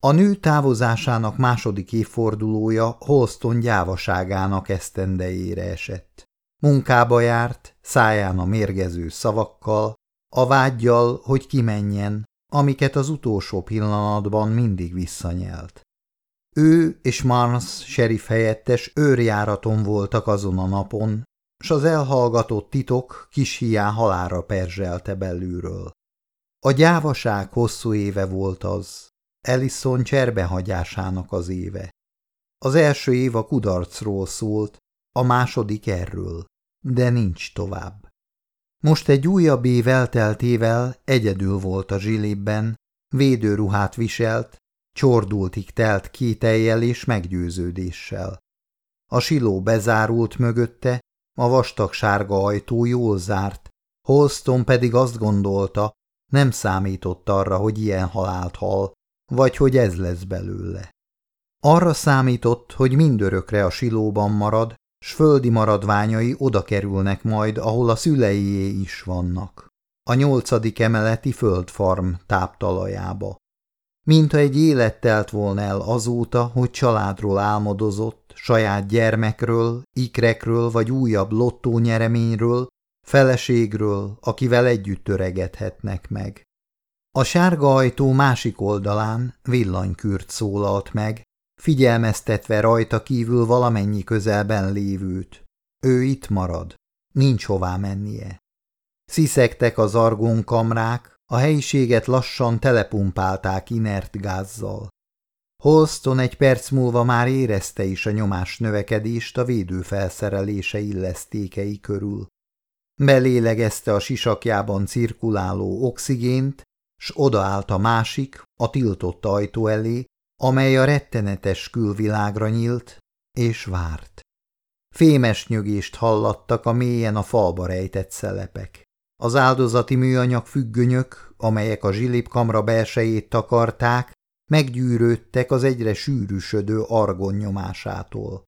A nő távozásának második évfordulója Holston gyávaságának esztendejére esett. Munkába járt, száján a mérgező szavakkal, a vágyjal, hogy kimenjen, amiket az utolsó pillanatban mindig visszanyelt. Ő és Marnes sheriff helyettes őrjáraton voltak azon a napon, s az elhallgatott titok kis hián halára perzselte belülről. A gyávaság hosszú éve volt az, Ellison cserbehagyásának az éve. Az első év a kudarcról szólt, a második erről, de nincs tovább. Most egy újabb év elteltével egyedül volt a zsilébben, védőruhát viselt, csordultig telt kételjel és meggyőződéssel. A siló bezárult mögötte, a vastag sárga ajtó jól zárt, Holston pedig azt gondolta, nem számított arra, hogy ilyen halált hal, vagy hogy ez lesz belőle. Arra számított, hogy mindörökre a silóban marad, s földi maradványai oda kerülnek majd, ahol a szüleié is vannak. A nyolcadik emeleti földfarm táptalajába. Mintha egy élet telt volna el azóta, hogy családról álmodozott, saját gyermekről, ikrekről vagy újabb lottónyereményről, feleségről, akivel együtt töregedhetnek meg. A sárga ajtó másik oldalán villanykürt szólalt meg, figyelmeztetve rajta kívül valamennyi közelben lévőt. Ő itt marad, nincs hová mennie. Sziszegtek az argonkamrák, a helyiséget lassan telepumpálták inert gázzal. Holston egy perc múlva már érezte is a nyomás növekedést a védőfelszerelése illesztékei körül. Belélegezte a sisakjában cirkuláló oxigént, s odaállt a másik, a tiltott ajtó elé, amely a rettenetes külvilágra nyílt, és várt. Fémes nyögést hallattak a mélyen a falba rejtett szelepek. Az áldozati műanyag függönyök, amelyek a zsilipkamra belsejét takarták, meggyűrődtek az egyre sűrűsödő argon nyomásától.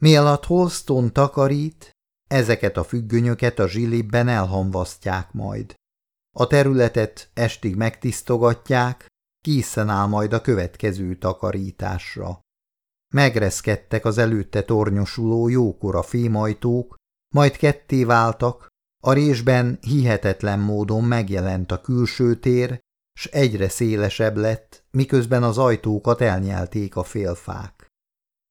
Mi alatt Holston takarít, ezeket a függönyöket a zsilipben elhamvasztják majd. A területet estig megtisztogatják, készen áll majd a következő takarításra. Megreszkedtek az előtte tornyosuló jókora fémajtók, majd ketté váltak, a résben hihetetlen módon megjelent a külső tér, s egyre szélesebb lett, miközben az ajtókat elnyelték a félfák.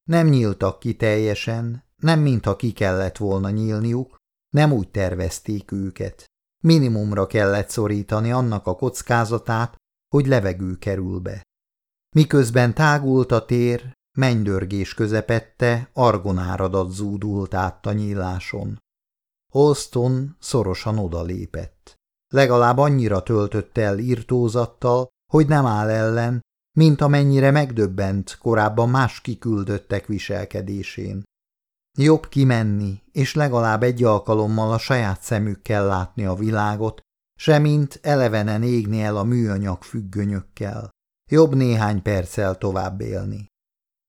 Nem nyíltak ki teljesen, nem mintha ki kellett volna nyílniuk, nem úgy tervezték őket. Minimumra kellett szorítani annak a kockázatát, hogy levegő kerül be. Miközben tágult a tér, mennydörgés közepette argonáradat zúdult át a nyíláson. Holston szorosan odalépett. Legalább annyira töltött el írtózattal, hogy nem áll ellen, mint amennyire megdöbbent korábban más kiküldöttek viselkedésén. Jobb kimenni, és legalább egy alkalommal a saját szemükkel látni a világot, semmint elevenen égni el a műanyag függönyökkel. Jobb néhány perccel tovább élni.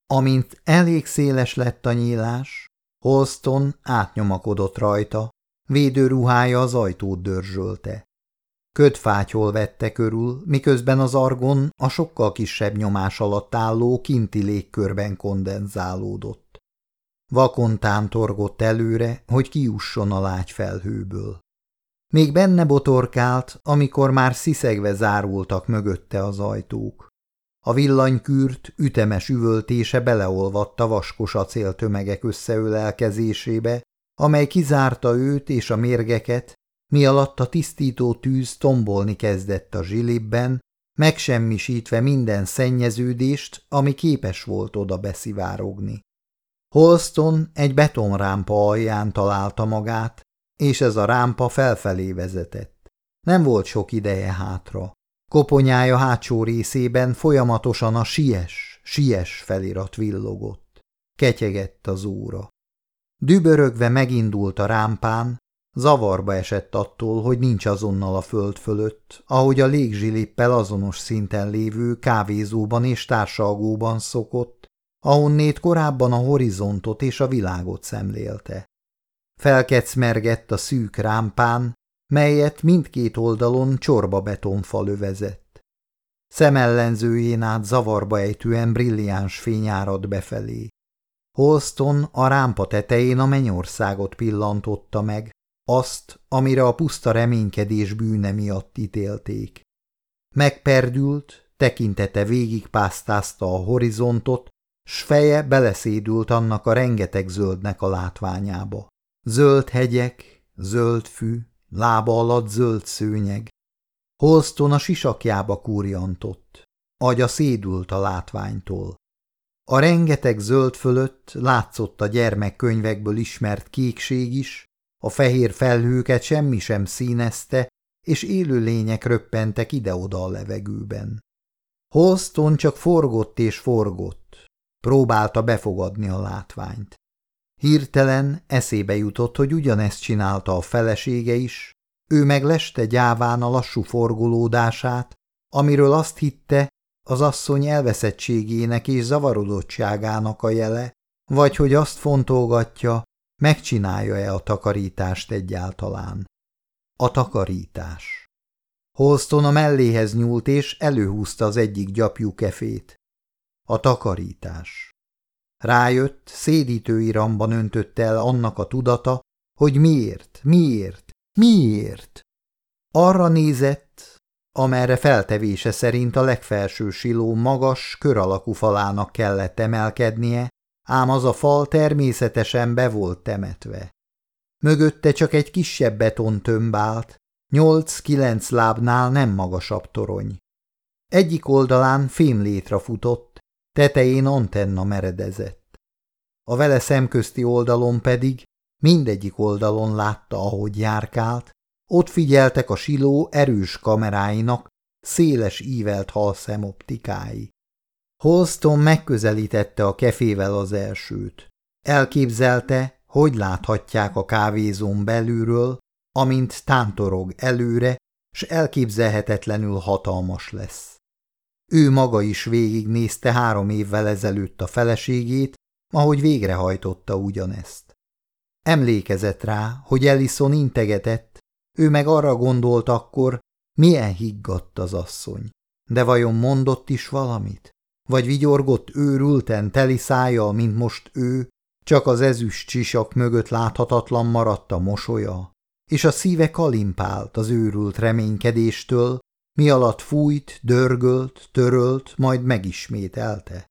Amint elég széles lett a nyílás, Holston átnyomakodott rajta, védőruhája az ajtót dörzsölte. Ködfátyol vette körül, miközben az argon a sokkal kisebb nyomás alatt álló kinti légkörben kondenzálódott. Vakon torgott előre, hogy kiusson a lágy felhőből. Még benne botorkált, amikor már sziszegve zárultak mögötte az ajtók. A villanykürt ütemes üvöltése beleolvadt a vaskos acéltömegek összeölelkezésébe, amely kizárta őt és a mérgeket, mi alatt a tisztító tűz tombolni kezdett a zsilibben, megsemmisítve minden szennyeződést, ami képes volt oda beszivárogni. Holston egy betonrámpa alján találta magát, és ez a rámpa felfelé vezetett. Nem volt sok ideje hátra. Koponyája hátsó részében folyamatosan a sies, sies felirat villogott. Ketyegett az óra. Dübörögve megindult a rámpán, zavarba esett attól, hogy nincs azonnal a föld fölött, ahogy a légzsilippel azonos szinten lévő kávézóban és társalgóban szokott, ahonnét korábban a horizontot és a világot szemlélte. Felkecmergett a szűk rámpán, melyet mindkét oldalon csorba betonfal övezett. Szemellenzőjén át zavarba ejtően brilliáns fény árad befelé. Holston a rámpa tetején a mennyországot pillantotta meg, azt, amire a puszta reménykedés bűne miatt ítélték. Megperdült, tekintete végigpásztázta a horizontot, s feje beleszédült annak a rengeteg zöldnek a látványába. Zöld hegyek, zöld fű, lába alatt zöld szőnyeg. Holston a sisakjába kúrjantott. Agya szédült a látványtól. A rengeteg zöld fölött látszott a gyermekkönyvekből ismert kékség is, a fehér felhőket semmi sem színezte, és élő lények röppentek ide-oda a levegőben. Holston csak forgott és forgott, próbálta befogadni a látványt. Hirtelen eszébe jutott, hogy ugyanezt csinálta a felesége is, ő meg leste gyáván a lassú forgolódását, amiről azt hitte, az asszony elveszettségének és zavarodottságának a jele, vagy hogy azt fontolgatja, megcsinálja-e a takarítást egyáltalán. A takarítás. Holston a melléhez nyúlt és előhúzta az egyik gyapjú kefét. A takarítás. Rájött, szédítő iramban öntött el annak a tudata, hogy miért, miért, miért. Arra nézett, amerre feltevése szerint a legfelső siló magas, kör alakú falának kellett emelkednie, ám az a fal természetesen be volt temetve. Mögötte csak egy kisebb betontömb állt, nyolc-kilenc lábnál nem magasabb torony. Egyik oldalán fémlétra futott, tetején antenna meredezett. A vele szemközti oldalon pedig mindegyik oldalon látta, ahogy járkált, ott figyeltek a siló erős kameráinak széles ívelt halszemoptikái. Holston megközelítette a kefével az elsőt. Elképzelte, hogy láthatják a kávézón belülről, amint tántorog előre, s elképzelhetetlenül hatalmas lesz. Ő maga is végignézte három évvel ezelőtt a feleségét, ahogy végrehajtotta ugyanezt. Emlékezett rá, hogy Ellison integetett, ő meg arra gondolt akkor, milyen higgadt az asszony. De vajon mondott is valamit? Vagy vigyorgott őrülten teli szája, mint most ő, csak az ezüst csisak mögött láthatatlan maradt a mosolya, és a szíve kalimpált az őrült reménykedéstől, mi alatt fújt, dörgölt, törölt, majd megismételte.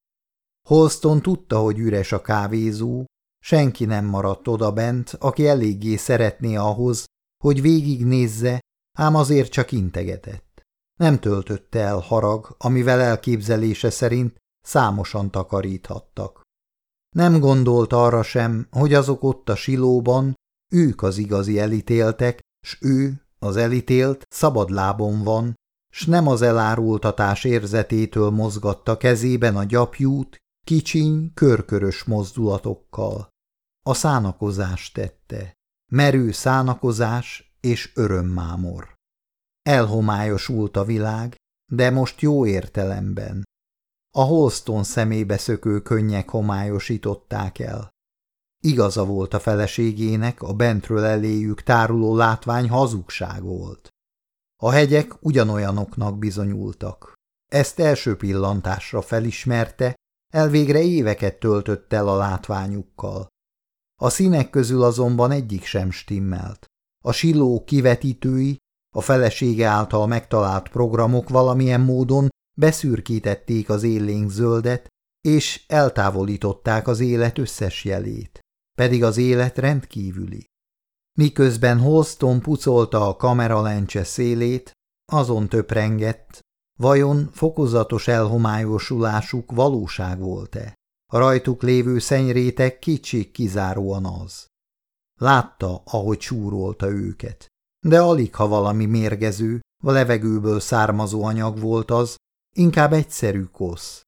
Holston tudta, hogy üres a kávézó, senki nem maradt oda bent, aki eléggé szeretné ahhoz, hogy végignézze, ám azért csak integetett. Nem töltötte el harag, amivel elképzelése szerint számosan takaríthattak. Nem gondolt arra sem, hogy azok ott a silóban, ők az igazi elítéltek, s ő, az elítélt, szabadlábon van, s nem az elárultatás érzetétől mozgatta kezében a gyapjút, kicsiny, körkörös mozdulatokkal. A szánakozást tette merő szánakozás és örömmámor. Elhomályosult a világ, de most jó értelemben. A Holston szemébe szökő könnyek homályosították el. Igaza volt a feleségének, a bentről eléjük táruló látvány hazugság volt. A hegyek ugyanolyanoknak bizonyultak. Ezt első pillantásra felismerte, elvégre éveket töltött el a látványukkal. A színek közül azonban egyik sem stimmelt. A siló kivetítői, a felesége által megtalált programok valamilyen módon beszürkítették az élénk zöldet, és eltávolították az élet összes jelét. Pedig az élet rendkívüli. Miközben Holston pucolta a kameralencse szélét, azon töprengett, vajon fokozatos elhomályosulásuk valóság volt-e? A rajtuk lévő szennyrétek kicsik kizáróan az. Látta, ahogy csúrolta őket. De alig, ha valami mérgező, a levegőből származó anyag volt az, inkább egyszerű kosz.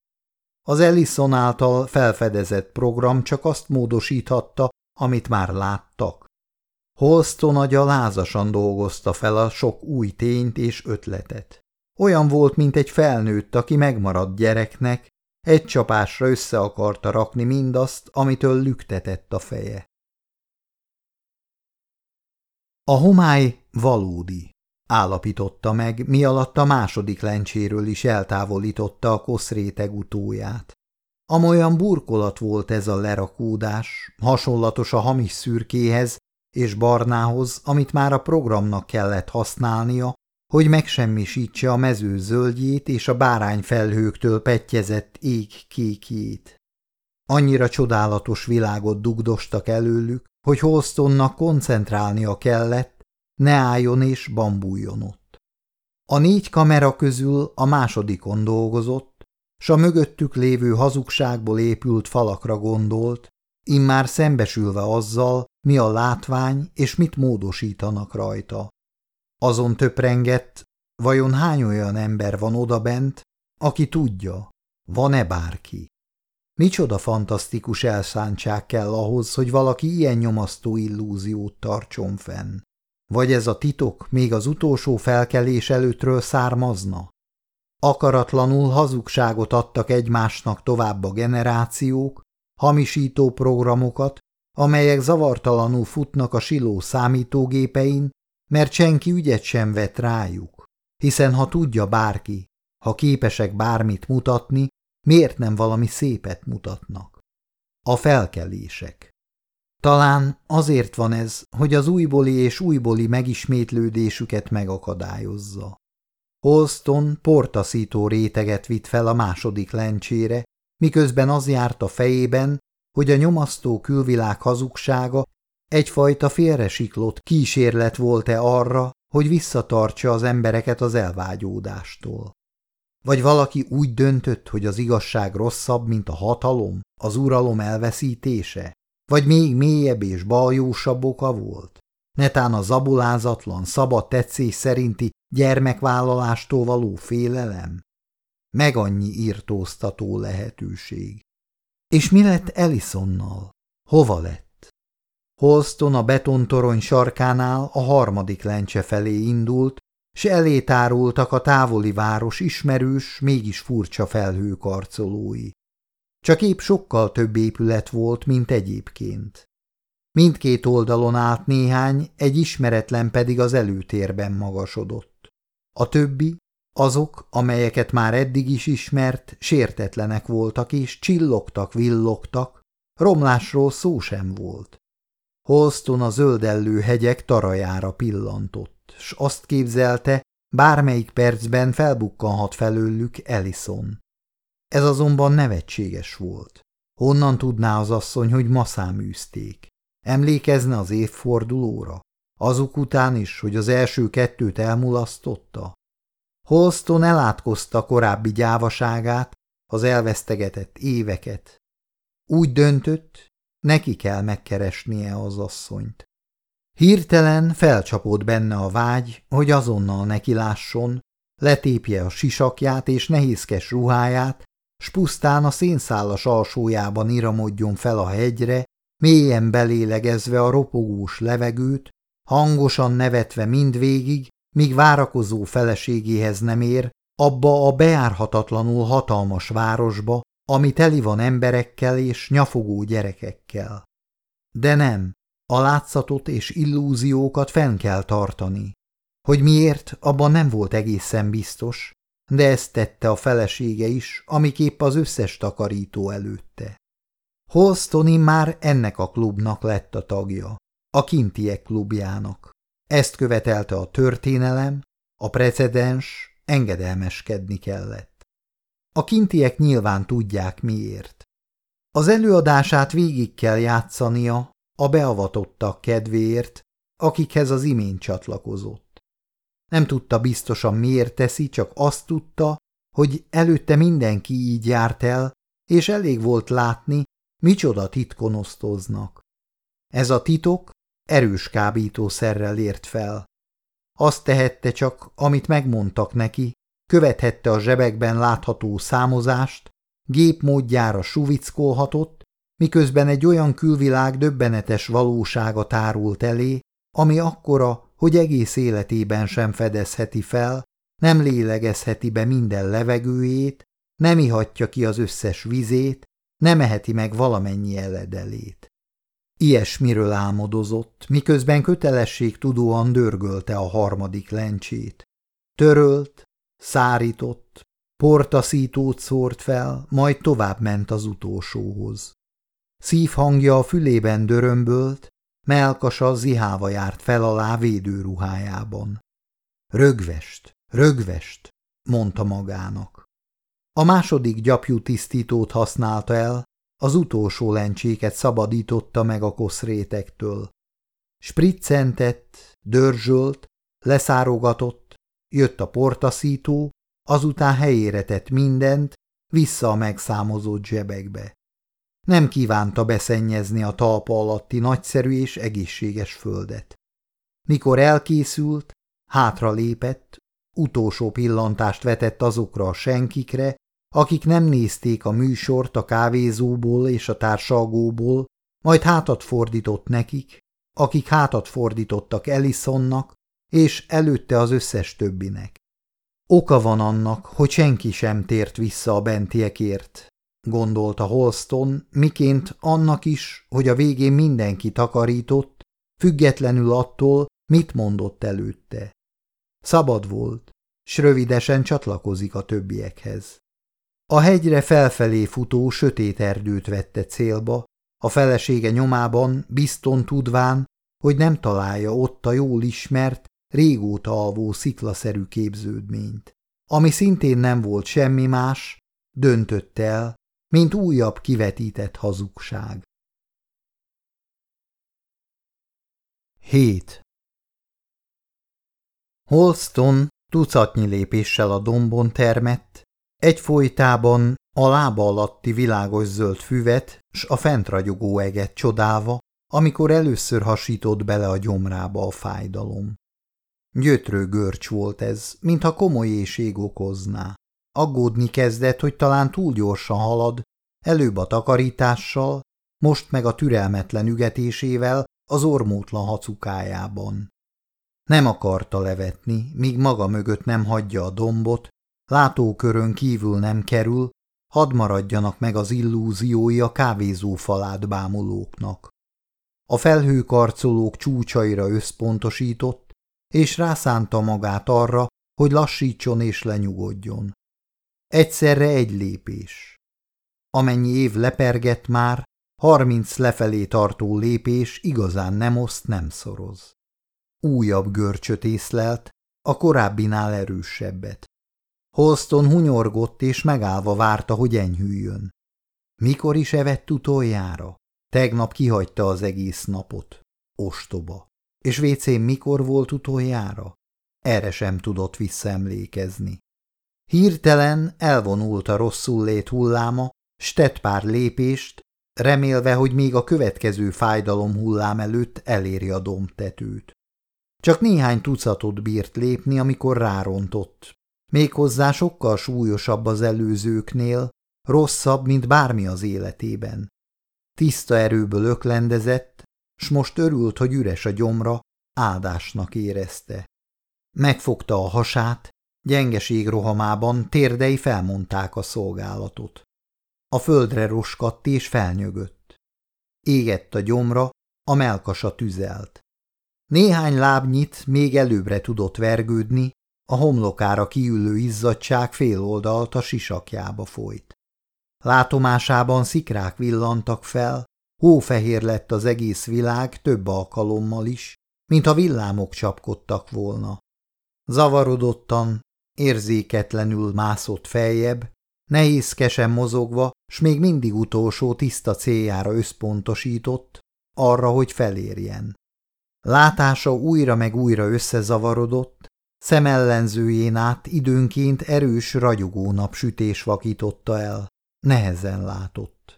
Az Ellison által felfedezett program csak azt módosíthatta, amit már láttak. Holston agya lázasan dolgozta fel a sok új tényt és ötletet. Olyan volt, mint egy felnőtt, aki megmaradt gyereknek, egy csapásra össze akarta rakni mindazt, amitől lüktetett a feje. A homály valódi, állapította meg, mi alatt a második lencséről is eltávolította a koszréteg utóját. Amolyan burkolat volt ez a lerakódás, hasonlatos a hamis szürkéhez és barnához, amit már a programnak kellett használnia, hogy megsemmisítse a mező zöldjét és a bárányfelhőktől petjezett ég kékjét. Annyira csodálatos világot dugdostak előlük, hogy Holstonnak koncentrálnia kellett, ne álljon és bambuljon ott. A négy kamera közül a másodikon dolgozott, s a mögöttük lévő hazugságból épült falakra gondolt, immár szembesülve azzal, mi a látvány és mit módosítanak rajta. Azon töprengett, vajon hány olyan ember van odabent, aki tudja, van-e bárki? Micsoda fantasztikus elszántság kell ahhoz, hogy valaki ilyen nyomasztó illúziót tartson fenn? Vagy ez a titok még az utolsó felkelés előttről származna? Akaratlanul hazugságot adtak egymásnak tovább a generációk, hamisító programokat, amelyek zavartalanul futnak a siló számítógépein, mert senki ügyet sem vett rájuk, hiszen ha tudja bárki, ha képesek bármit mutatni, miért nem valami szépet mutatnak? A felkelések. Talán azért van ez, hogy az újbóli és újbóli megismétlődésüket megakadályozza. Holston portaszító réteget vitt fel a második lencsére, miközben az járt a fejében, hogy a nyomasztó külvilág hazugsága egyfajta félresiklott kísérlet volt-e arra, hogy visszatartsa az embereket az elvágyódástól. Vagy valaki úgy döntött, hogy az igazság rosszabb, mint a hatalom, az uralom elveszítése? Vagy még mélyebb és baljósabb oka volt? Netán a zabulázatlan, szabad tetszés szerinti gyermekvállalástól való félelem? Meg annyi írtóztató lehetőség. És mi lett Elisonnal? Hova lett? Holston a betontorony sarkánál a harmadik lencse felé indult, s elé tárultak a távoli város ismerős, mégis furcsa felhőkarcolói. Csak épp sokkal több épület volt, mint egyébként. Mindkét oldalon állt néhány, egy ismeretlen pedig az előtérben magasodott. A többi, azok, amelyeket már eddig is ismert, sértetlenek voltak és csillogtak, villogtak, romlásról szó sem volt. Holston a zöldellő hegyek tarajára pillantott, s azt képzelte, bármelyik percben felbukkanhat felőlük Ellison. Ez azonban nevetséges volt. Honnan tudná az asszony, hogy ma száműzték? Emlékezne az évfordulóra? Azok után is, hogy az első kettőt elmulasztotta? Holston elátkozta korábbi gyávaságát, az elvesztegetett éveket. Úgy döntött, neki kell megkeresnie az asszonyt. Hirtelen felcsapott benne a vágy, hogy azonnal nekilásson, letépje a sisakját és nehézkes ruháját, s pusztán a szénszálas alsójában iramodjon fel a hegyre, mélyen belélegezve a ropogós levegőt, hangosan nevetve mindvégig, míg várakozó feleségéhez nem ér, abba a beárhatatlanul hatalmas városba, ami teli van emberekkel és nyafogó gyerekekkel. De nem, a látszatot és illúziókat fenn kell tartani. Hogy miért, abban nem volt egészen biztos, de ezt tette a felesége is, amiképp az összes takarító előtte. Holstoni már ennek a klubnak lett a tagja, a kintiek klubjának. Ezt követelte a történelem, a precedens, engedelmeskedni kellett. A kintiek nyilván tudják miért. Az előadását végig kell játszania a beavatottak kedvéért, akikhez az imént csatlakozott. Nem tudta biztosan miért teszi, csak azt tudta, hogy előtte mindenki így járt el, és elég volt látni, micsoda titkon osztoznak. Ez a titok erős kábítószerrel ért fel. Azt tehette csak, amit megmondtak neki, követhette a zsebekben látható számozást, gép módjára suvickolhatott, miközben egy olyan külvilág döbbenetes valósága tárult elé, ami akkora, hogy egész életében sem fedezheti fel, nem lélegezheti be minden levegőjét, nem ihatja ki az összes vizét, nem eheti meg valamennyi eledelét. Ilyesmiről álmodozott, miközben kötelesség tudóan dörgölte a harmadik lencsét. Törölt, szárított, portaszítót szórt fel, majd tovább ment az utolsóhoz. Szívhangja a fülében dörömbölt, melkasa zihálva járt fel alá védőruhájában. Rögvest, rögvest, mondta magának. A második gyapjú tisztítót használta el, az utolsó lencséket szabadította meg a koszrétektől. Spriccentett, dörzsölt, leszárogatott, jött a portaszító, azután helyére tett mindent, vissza a megszámozott zsebekbe. Nem kívánta beszennyezni a talpa alatti nagyszerű és egészséges földet. Mikor elkészült, hátra lépett, utolsó pillantást vetett azokra a senkikre, akik nem nézték a műsort a kávézóból és a társalgóból, majd hátat fordított nekik, akik hátat fordítottak Ellisonnak, és előtte az összes többinek. Oka van annak, hogy senki sem tért vissza a bentiekért, gondolta Holston, miként annak is, hogy a végén mindenki takarított, függetlenül attól, mit mondott előtte. Szabad volt, s rövidesen csatlakozik a többiekhez. A hegyre felfelé futó sötét erdőt vette célba, a felesége nyomában bizton tudván, hogy nem találja ott a jól ismert, régóta alvó sziklaszerű képződményt, ami szintén nem volt semmi más, döntött el, mint újabb kivetített hazugság. 7. Holston tucatnyi lépéssel a dombon termett, egyfolytában a lába alatti világos zöld füvet s a fentragyogó eget csodálva, amikor először hasított bele a gyomrába a fájdalom. Gyötrő görcs volt ez, mintha komoly éjség okozná. Aggódni kezdett, hogy talán túl gyorsan halad, előbb a takarítással, most meg a türelmetlen ügetésével az ormótlan hacukájában. Nem akarta levetni, míg maga mögött nem hagyja a dombot, látókörön kívül nem kerül, hadd maradjanak meg az illúziói a kávézó falát bámulóknak. A felhőkarcolók csúcsaira összpontosított, és rászánta magát arra, hogy lassítson és lenyugodjon. Egyszerre egy lépés. Amennyi év lepergett már, harminc lefelé tartó lépés igazán nem oszt, nem szoroz. Újabb görcsöt észlelt, a korábbinál erősebbet. Holston hunyorgott és megállva várta, hogy enyhüljön. Mikor is evett utoljára? Tegnap kihagyta az egész napot. Ostoba. És vécén mikor volt utoljára? Erre sem tudott visszaemlékezni. Hirtelen elvonult a rosszul lét hulláma, s pár lépést, remélve, hogy még a következő fájdalom hullám előtt eléri a dombtetőt. Csak néhány tucatot bírt lépni, amikor rárontott. Méghozzá sokkal súlyosabb az előzőknél, rosszabb, mint bármi az életében. Tiszta erőből öklendezett, s most örült, hogy üres a gyomra, áldásnak érezte. Megfogta a hasát, gyengeség rohamában térdei felmondták a szolgálatot. A földre roskadt és felnyögött. Égett a gyomra, a melkasa tüzelt. Néhány lábnyit még előbbre tudott vergődni, a homlokára kiülő izzadság fél oldalt a sisakjába folyt. Látomásában szikrák villantak fel, hófehér lett az egész világ több alkalommal is, mint a villámok csapkodtak volna. Zavarodottan, érzéketlenül mászott feljebb, nehézkesen mozogva, s még mindig utolsó tiszta céljára összpontosított, arra, hogy felérjen. Látása újra meg újra összezavarodott, szemellenzőjén át időnként erős, ragyogó napsütés vakította el, nehezen látott.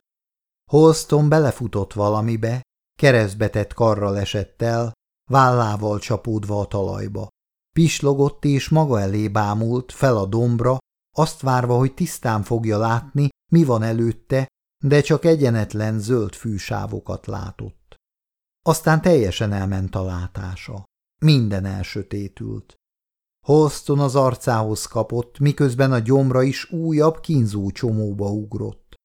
Holston belefutott valamibe, keresztbetett karral esett el, vállával csapódva a talajba. Pislogott és maga elé bámult fel a dombra, azt várva, hogy tisztán fogja látni, mi van előtte, de csak egyenetlen zöld fűsávokat látott. Aztán teljesen elment a látása. Minden elsötétült. Holston az arcához kapott, miközben a gyomra is újabb kínzó csomóba ugrott.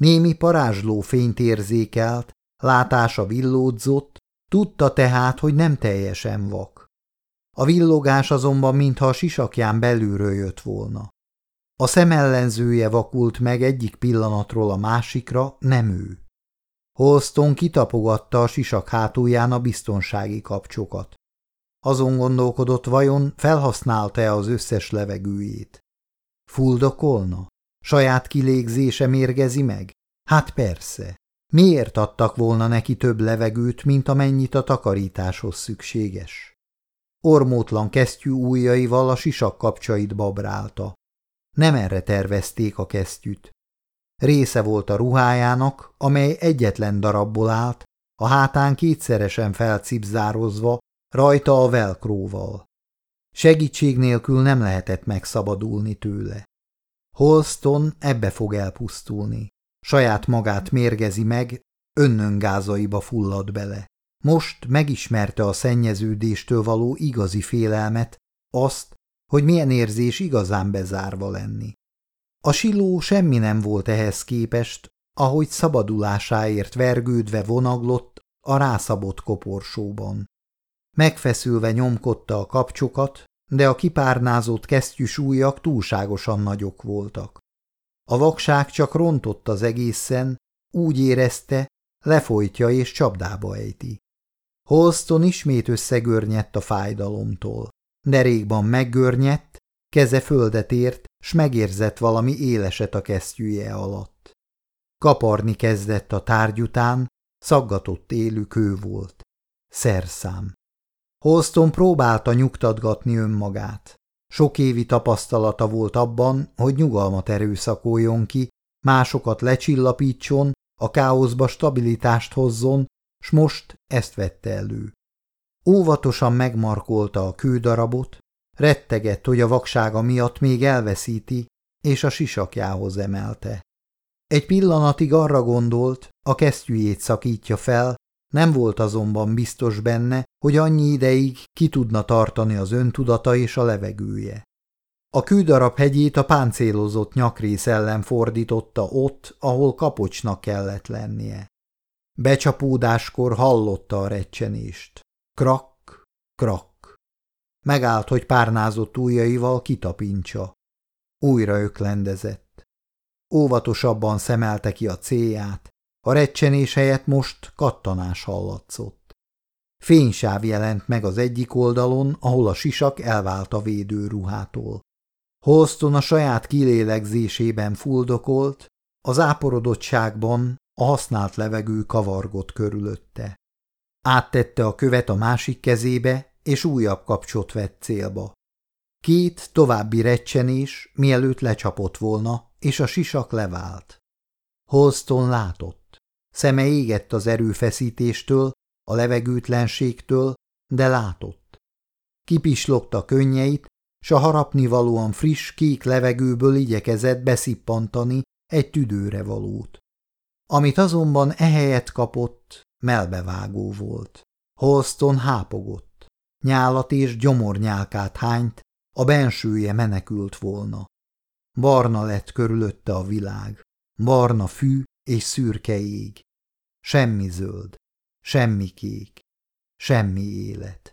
Némi parázsló fényt érzékelt, látása villódzott, tudta tehát, hogy nem teljesen vak. A villogás azonban mintha a sisakján belülről jött volna. A szemellenzője vakult meg egyik pillanatról a másikra, nem ő. Holston kitapogatta a sisak hátulján a biztonsági kapcsokat. Azon gondolkodott, vajon felhasználta-e az összes levegőjét. Fuldokolna? Saját kilégzése mérgezi meg? Hát persze. Miért adtak volna neki több levegőt, mint amennyit a takarításhoz szükséges? Ormótlan kesztyű ujjaival a sisak kapcsait babrálta. Nem erre tervezték a kesztyűt. Része volt a ruhájának, amely egyetlen darabból állt, a hátán kétszeresen felcipzározva, rajta a velkróval. Segítség nélkül nem lehetett megszabadulni tőle. Holston ebbe fog elpusztulni. Saját magát mérgezi meg, önnöngázaiba fullad bele. Most megismerte a szennyeződéstől való igazi félelmet, azt, hogy milyen érzés igazán bezárva lenni. A siló semmi nem volt ehhez képest, ahogy szabadulásáért vergődve vonaglott a rászabott koporsóban. Megfeszülve nyomkodta a kapcsokat, de a kipárnázott kesztyűs ujjak túlságosan nagyok voltak. A vakság csak rontott az egészen, úgy érezte, lefolytja és csapdába ejti. Holston ismét összegörnyedt a fájdalomtól. Derékban meggörnyedt, keze földet ért, s megérzett valami éleset a kesztyűje alatt. Kaparni kezdett a tárgy után, szaggatott élő kő volt. Szerszám. Holston próbálta nyugtatgatni önmagát. Sok évi tapasztalata volt abban, hogy nyugalmat erőszakoljon ki, másokat lecsillapítson, a káoszba stabilitást hozzon, s most ezt vette elő. Óvatosan megmarkolta a kődarabot, rettegett, hogy a vaksága miatt még elveszíti, és a sisakjához emelte. Egy pillanatig arra gondolt, a kesztyűjét szakítja fel, nem volt azonban biztos benne, hogy annyi ideig ki tudna tartani az öntudata és a levegője. A kődarab hegyét a páncélozott nyakrész ellen fordította ott, ahol kapocsnak kellett lennie. Becsapódáskor hallotta a recsenést. Krak, krak. Megállt, hogy párnázott ujjaival kitapintsa. Újra öklendezett. Óvatosabban szemelte ki a célját, a recsenés helyett most kattanás hallatszott. Fénysáv jelent meg az egyik oldalon, ahol a sisak elvált a védőruhától. Holston a saját kilélegzésében fuldokolt, az áporodottságban a használt levegő kavargott körülötte. Áttette a követ a másik kezébe, és újabb kapcsot vett célba. Két további recsenés, mielőtt lecsapott volna, és a sisak levált. Holston látott. Szeme égett az erőfeszítéstől, a levegőtlenségtől, de látott. Kipislogta könnyeit, s a harapnivalóan friss kék levegőből igyekezett beszippantani egy tüdőre valót. Amit azonban ehelyett kapott, melbevágó volt. Holston hápogott. Nyálat és gyomornyálkát hányt, a bensője menekült volna. Barna lett körülötte a világ. Barna fű és szürke ég. Semmi zöld, semmi kék, semmi élet.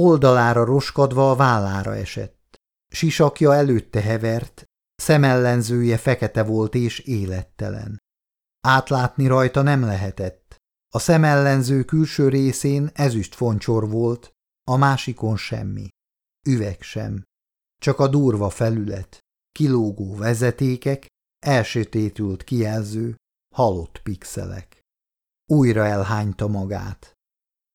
Oldalára roskadva a vállára esett. Sisakja előtte hevert, szemellenzője fekete volt és élettelen. Átlátni rajta nem lehetett. A szemellenző külső részén ezüst foncsor volt, a másikon semmi. Üveg sem. Csak a durva felület, kilógó vezetékek, elsötétült kijelző, halott pixelek. Újra elhányta magát.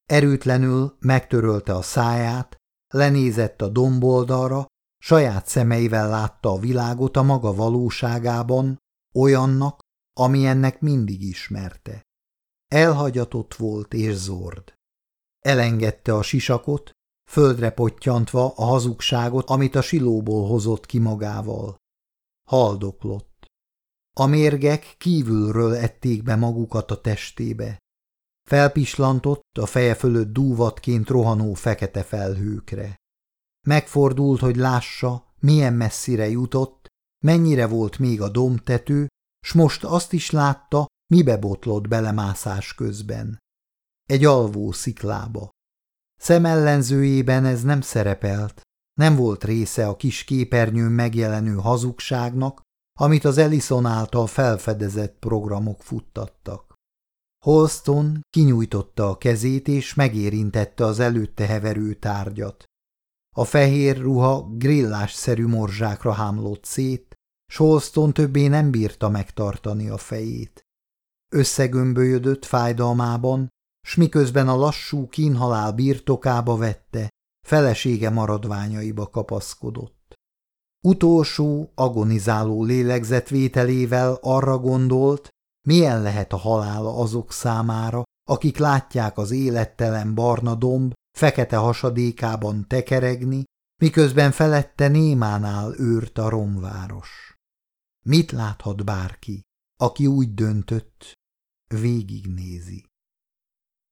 Erőtlenül megtörölte a száját, lenézett a domboldalra, saját szemeivel látta a világot a maga valóságában, olyannak, ami ennek mindig ismerte. Elhagyatott volt és zord. Elengedte a sisakot, földre pottyantva a hazugságot, amit a silóból hozott ki magával. Haldoklott. A mérgek kívülről ették be magukat a testébe. Felpislantott a feje fölött dúvatként rohanó fekete felhőkre. Megfordult, hogy lássa, milyen messzire jutott, mennyire volt még a domtető, s most azt is látta, mibe botlott belemászás közben. Egy alvó sziklába. Szemellenzőjében ez nem szerepelt, nem volt része a kis képernyőn megjelenő hazugságnak, amit az Ellison által felfedezett programok futtattak. Holston kinyújtotta a kezét és megérintette az előtte heverő tárgyat. A fehér ruha grillásszerű morzsákra hámlott szét, s Holston többé nem bírta megtartani a fejét. Összegömbölyödött fájdalmában, s miközben a lassú kínhalál birtokába vette, felesége maradványaiba kapaszkodott. Utolsó, agonizáló lélegzetvételével arra gondolt, milyen lehet a halála azok számára, akik látják az élettelen barna domb fekete hasadékában tekeregni, miközben felette némánál őrt a romváros. Mit láthat bárki, aki úgy döntött, végignézi?